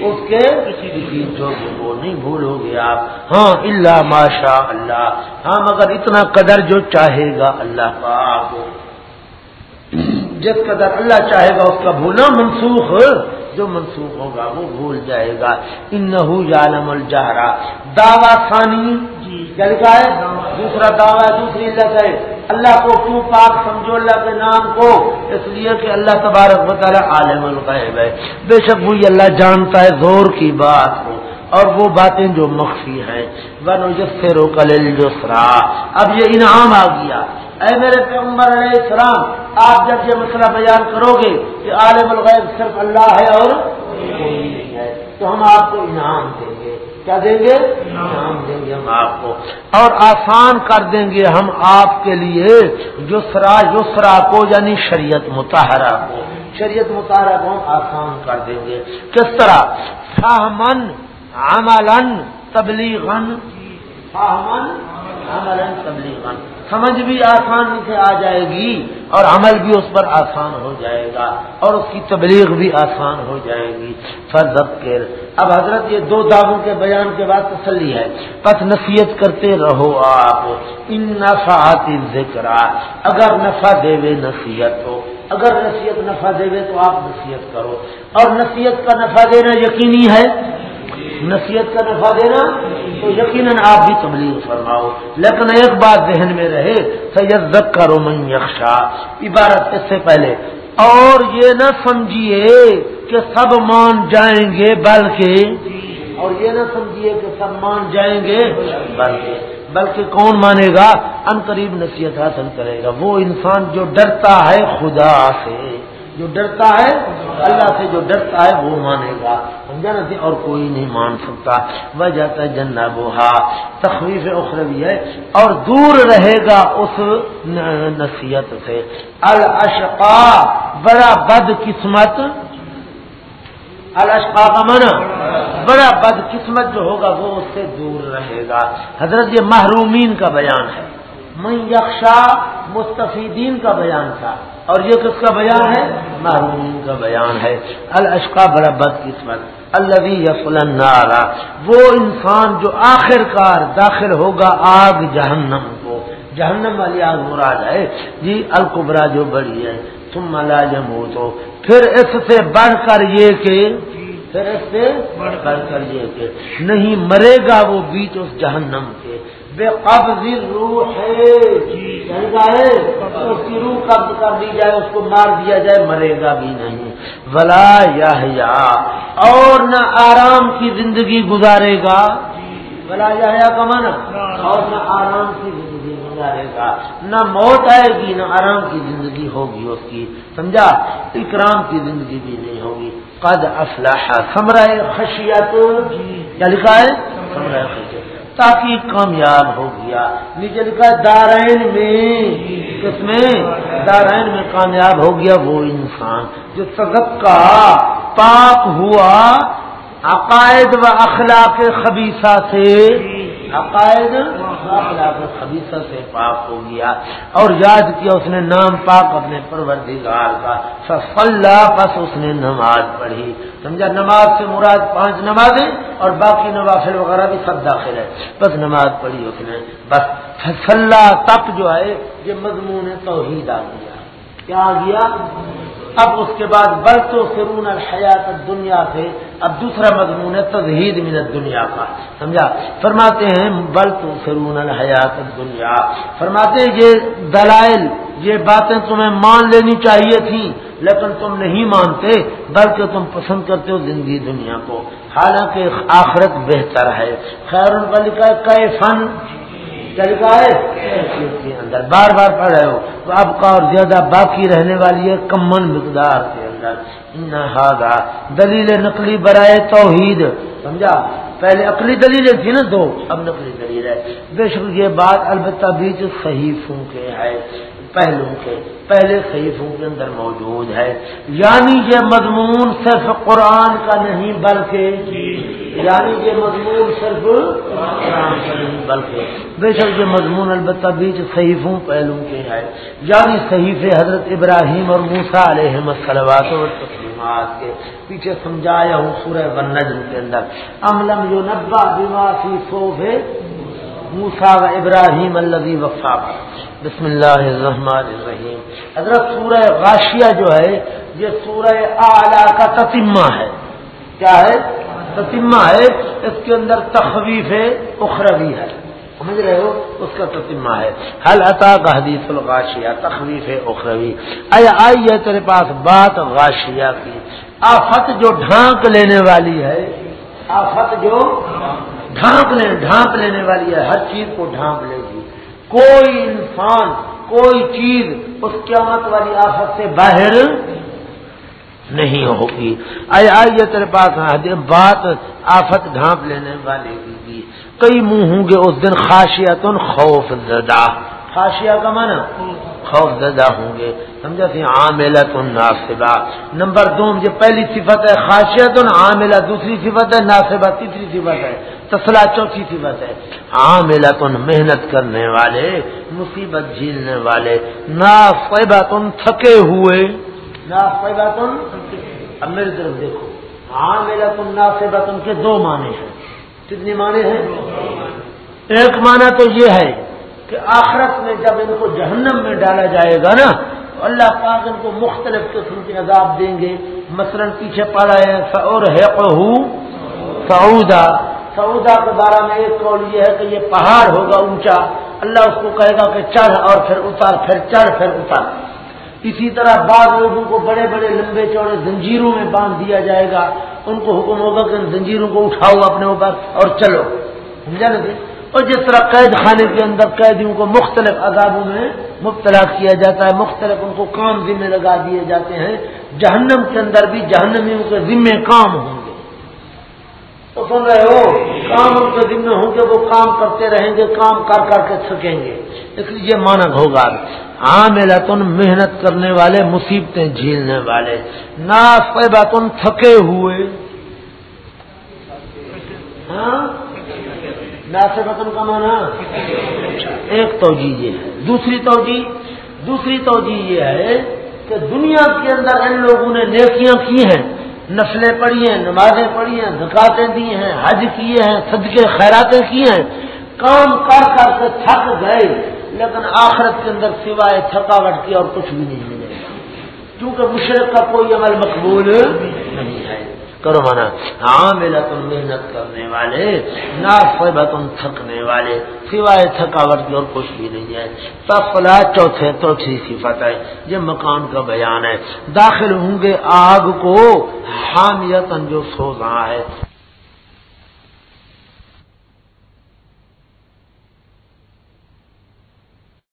اس کے کسی جز کو نہیں بھولو گے آپ۔ ہاں اللہ ماشاء اللہ۔ ہاں مگر اتنا قدر جو چاہے گا اللہ کا جس قدر اللہ چاہے گا، اس کا بھولنا منسوخ۔ جو منسوخ ہوگا، وہ بھول جائے گا۔ ان ظالم الجہرا دعوی ثانی۔ کیا لکھا ہے دوسرا دعویٰ دوسری اللہ ہے۔ اللہ کو کیوں پاک سمجھو، اللہ کے نام کو۔ اس لیے کہ اللہ تبارک تعالیٰ عالم الغیب ہے۔ بے شک وہی اللہ جانتا ہے، زور کی بات کو۔ اور وہ باتیں جو مخفی ہیں۔ بن سے رو کل اب یہ انعام آ گیا۔ اے میرے پیغمبر علیہ السلام، آپ جب یہ مسئلہ بیان کرو گے کہ عالم الغیب صرف اللہ ہے اور کوئی نہیں ہے، تو ہم آپ کو انعام دیں گے۔ کیا دیں گے؟ انعام دیں گے ہم آپ کو۔ اور آسان کر دیں گے ہم آپ کے لیے یسرا یسرا کو یعنی شریعت متحرہ کو۔ شریعت مطالعہ کو ہم آسان کر دیں گے۔ کس طرح؟ فہمن عملن تبلیغن فہمن عملن تبلیغن سمجھ بھی آسان سے آ جائے گی اور عمل بھی اس پر آسان ہو جائے گا اور اس کی تبلیغ بھی آسان ہو جائے گی۔ فضب اب حضرت یہ دو دعووں کے بیان کے بعد تسلی ہے۔ پس نصیحت کرتے رہو آپ۔ ان نفعات ذکر اگر نفع دے وے نصیحت ہو۔ اگر نصیحت نفع دے وے تو آپ نصیحت کرو۔ اور نصیحت کا نفع دینا یقینی ہے؟ نصیحت کا نفع دینا، تو یقیناً آپ بھی تبلیغ فرماؤ۔ لیکن ایک بات ذہن میں رہے سید کرو من یکشا عبارت اس سے پہلے، اور یہ نہ سمجھیے کہ سب مان جائیں گے، بلکہ، اور یہ نہ سمجھیے کہ سب مان جائیں گے، بلکہ۔ بلکہ کون مانے گا؟ ان قریب نصیحت حاصل کرے گا۔ وہ انسان جو ڈرتا ہے خدا سے۔ جو ڈرتا ہے، اللہ سے جو ڈرتا ہے، وہ مانے گا۔ سمجھا نا جی؟ اور کوئی نہیں مان سکتا۔ وہ جاتا ہے جنا بوہا تخویف اخروی ہے۔ اور دور رہے گا اس نصیحت سے۔ الاشقا، بڑا بد قسمت الاشقا کا من بڑا بد قسمت جو ہوگا، وہ اس سے دور رہے گا۔ حضرت یہ محرومین کا بیان ہے۔ من یکشا مستفیدین کا بیان تھا اور یہ کس کا بیان ہے؟ محروم کا بیان ہے۔ الاشقا بڑا بد قسمت اللہ یسل نارا وہ انسان جو آخر کار داخل ہوگا آگ جہنم کو۔ جہنم والی آگ مراد ہے۔ جی القبرا جو بڑی ہے۔ تم ملا جمو تو پھر اس سے بڑھ کر یہ کہ، پھر اس سے بڑھ کر یہ کہ، نہیں مرے گا وہ بیچ اس جہنم کے بے قبض روح ہے اس کی روح قبض کر دی جائے اس کو مار دیا جائے مرے گا بھی نہیں۔ ولا یا اور نہ آرام کی زندگی گزارے گا۔ بلا یا کمانا اور نہ آرام کی زندگی گزارے گا۔ نہ موت آئے گی نہ آرام کی زندگی ہوگی اس کی۔ سمجھا؟ اکرام کی زندگی بھی نہیں ہوگی۔ قد افلاح سمرائے خشیات کیا لکھا ہے؟ سمرائے خشیات تاکہ کامیاب ہو گیا۔ نیچے لکھا دارائن میں۔ کس میں؟ دارائن میں کامیاب ہو گیا وہ انسان جو سزب کا پاک ہوا، عقائد و اخلاق خبیصہ سے عقائد اخلاق خبیصہ سے پاک ہو گیا اور یاد کیا اس نے نام پاک اپنے پروردگار کا۔ فصلہ بس اس نے نماز پڑھی۔ سمجھا؟ نماز سے مراد پانچ نمازیں اور باقی نوافل وغیرہ بھی سب داخل ہے بس نماز پڑھی اس نے۔ بس فصلہ تپ جو ہے، یہ مضمون توحید آ گیا۔ کیا آ گیا؟ اب اس کے بعد بل تو سرون الحیات دنیا سے، اب دوسرا مضمون ہے تزہید من دنیا کا۔ سمجھا؟ فرماتے ہیں بل تو سرون الحیات دنیا فرماتے ہیں یہ دلائل، یہ باتیں تمہیں مان لینی چاہیے تھیں، لیکن تم نہیں مانتے، بلکہ تم پسند کرتے ہو زندگی دنیا کو۔ حالانکہ آخرت بہتر ہے۔ خیر ان کا لکھا ہے کئے فن چلتا ہے؟ اندر بار بار پڑھ رہے ہو۔ تو اب کا اور زیادہ باقی رہنے والی ہے کمن مقدار کے اندر۔ دلیل نقلی برائے توحید۔ سمجھا؟ پہلے اقلی دلیلیں تھی نا دو، اب نقلی دلیل ہے۔ بے شک یہ بات البتہ بیچ صحیفوں کے ہے۔ پہلوں کے پہلے صحیفوں کے اندر موجود ہے۔ یعنی یہ مضمون صرف قرآن کا نہیں بلکہ یعنی یہ مضمون صرف قرآن کا نہیں بلکہ بے شک یہ مضمون البتہ بیچ صحیفوں پہلوں کے ہے۔ یعنی صحیف حضرت ابراہیم اور موسا علیہ مسلوات و تسلیمات کے۔ پیچھے سمجھایا ہوں سورہ ونجم کے اندر۔ املم جو نبا بیماسی صوف موسا و ابراہیم اللہ وفا۔ بسم اللہ الرحمن الرحیم۔ حضرت سورہ غاشیہ جو ہے، یہ سورہ اعلی کا تتمہ ہے۔ کیا ہے؟ تتمہ ہے، اس کے اندر تخویف اخروی ہے۔ سمجھ رہے ہو؟ اس کا تتمہ ہے۔ حل عطا کا حدیث الغاشیہ؟ تخویف اخروی۔ اے آئی ہے تیرے پاس بات غاشیہ کی۔ آفت جو ڈھانک لینے والی ہے، آفت جو ڈھانپ لے ڈھانپ لینے والی ہے، ہر چیز کو ڈھانپ لے۔ گی کوئی انسان، کوئی چیز اس قیامت والی آفت سے باہر نہیں ہوگی۔ آئیے تیرے پاس بات آفت ڈھانپ لینے والے کی کئی منہ ہوں گے اس دن خاصیت خوف زدہ۔ خاشیا کا مانا خوف زدہ ہوں گے۔ سمجھا سی؟ عاملت ناصبہ۔ نمبر دو یہ پہلی صفت ہے خاصیت عاملہ، دوسری صفت ہے ناصبہ، تیسری صفت ہے۔ تسلا چوتھی صفت ہے۔ عاملت محنت کرنے والے مصیبت جھیلنے والے ناصبہ تھکے ہوئے۔ ناصبہ اب میری طرف دیکھو۔ عاملت ناصبہ کے دو معنی ہیں۔ کتنے معنی ہیں؟ ایک معنی تو یہ ہے کہ آخرت میں جب ان کو جہنم میں ڈالا جائے گا نا اللہ پاک ان کو مختلف قسم کے عذاب دیں گے۔ مثلا پیچھے پڑا ہے سعور ہے سعودا سعودا کے بارے میں ایک قول یہ ہے کہ یہ پہاڑ ہوگا اونچا، اللہ اس کو کہے گا کہ چڑھ اور پھر اتار، پھر چڑھ، پھر اتار۔ اسی طرح بعض لوگوں کو بڑے بڑے لمبے چوڑے زنجیروں میں باندھ دیا جائے گا۔ ان کو حکم ہوگا کہ ان زنجیروں کو اٹھاؤ اپنے اوپر اور چلو۔ سمجھا نا جی؟ اور جس طرح قید خانے کے اندر قیدیوں کو مختلف عذابوں میں مبتلا کیا جاتا ہے، مختلف ان کو کام ذمے لگا دیے جاتے ہیں۔ جہنم کے اندر بھی جہنمیوں کے ذمے کام ہوں گے۔ تو سن رہے ہو، کام ان کے ذمے ہوں گے، وہ کام کرتے رہیں گے، کام کر کر کے تھکیں گے۔ اس لیے مانگ ہوگا عام تن محنت کرنے والے، مصیبتیں جھیلنے والے۔ نا تن تھکے ہوئے۔ ہاں؟ ناصبتن کا مانا ایک توجہ یہ ہے۔ دوسری توجہ دوسری توجہ یہ ہے کہ دنیا کے اندر ان لوگوں نے نیکیاں کی ہیں۔ نسلیں پڑھی ہیں، نمازیں پڑھی ہیں، زکاتیں دی ہیں، حج کیے ہیں، صدقے، خیراتیں کی ہیں۔ کام کر کر کے تھک گئے، لیکن آخرت کے اندر سوائے تھکاوٹ کی اور کچھ بھی نہیں ملے۔ کیونکہ مشرق کا کوئی عمل مقبول نہیں ہے۔ کرو منا عاملہ تم محنت کرنے والے نہ تم تھکنے والے، سوائے تھکاوٹ کی اور کچھ بھی نہیں ہے۔ تفلا چوتھے، چوتھی صفت ہے۔ یہ مکان کا بیان ہے۔ داخل ہوں گے آگ کو حامیت جو سو رہا ہے۔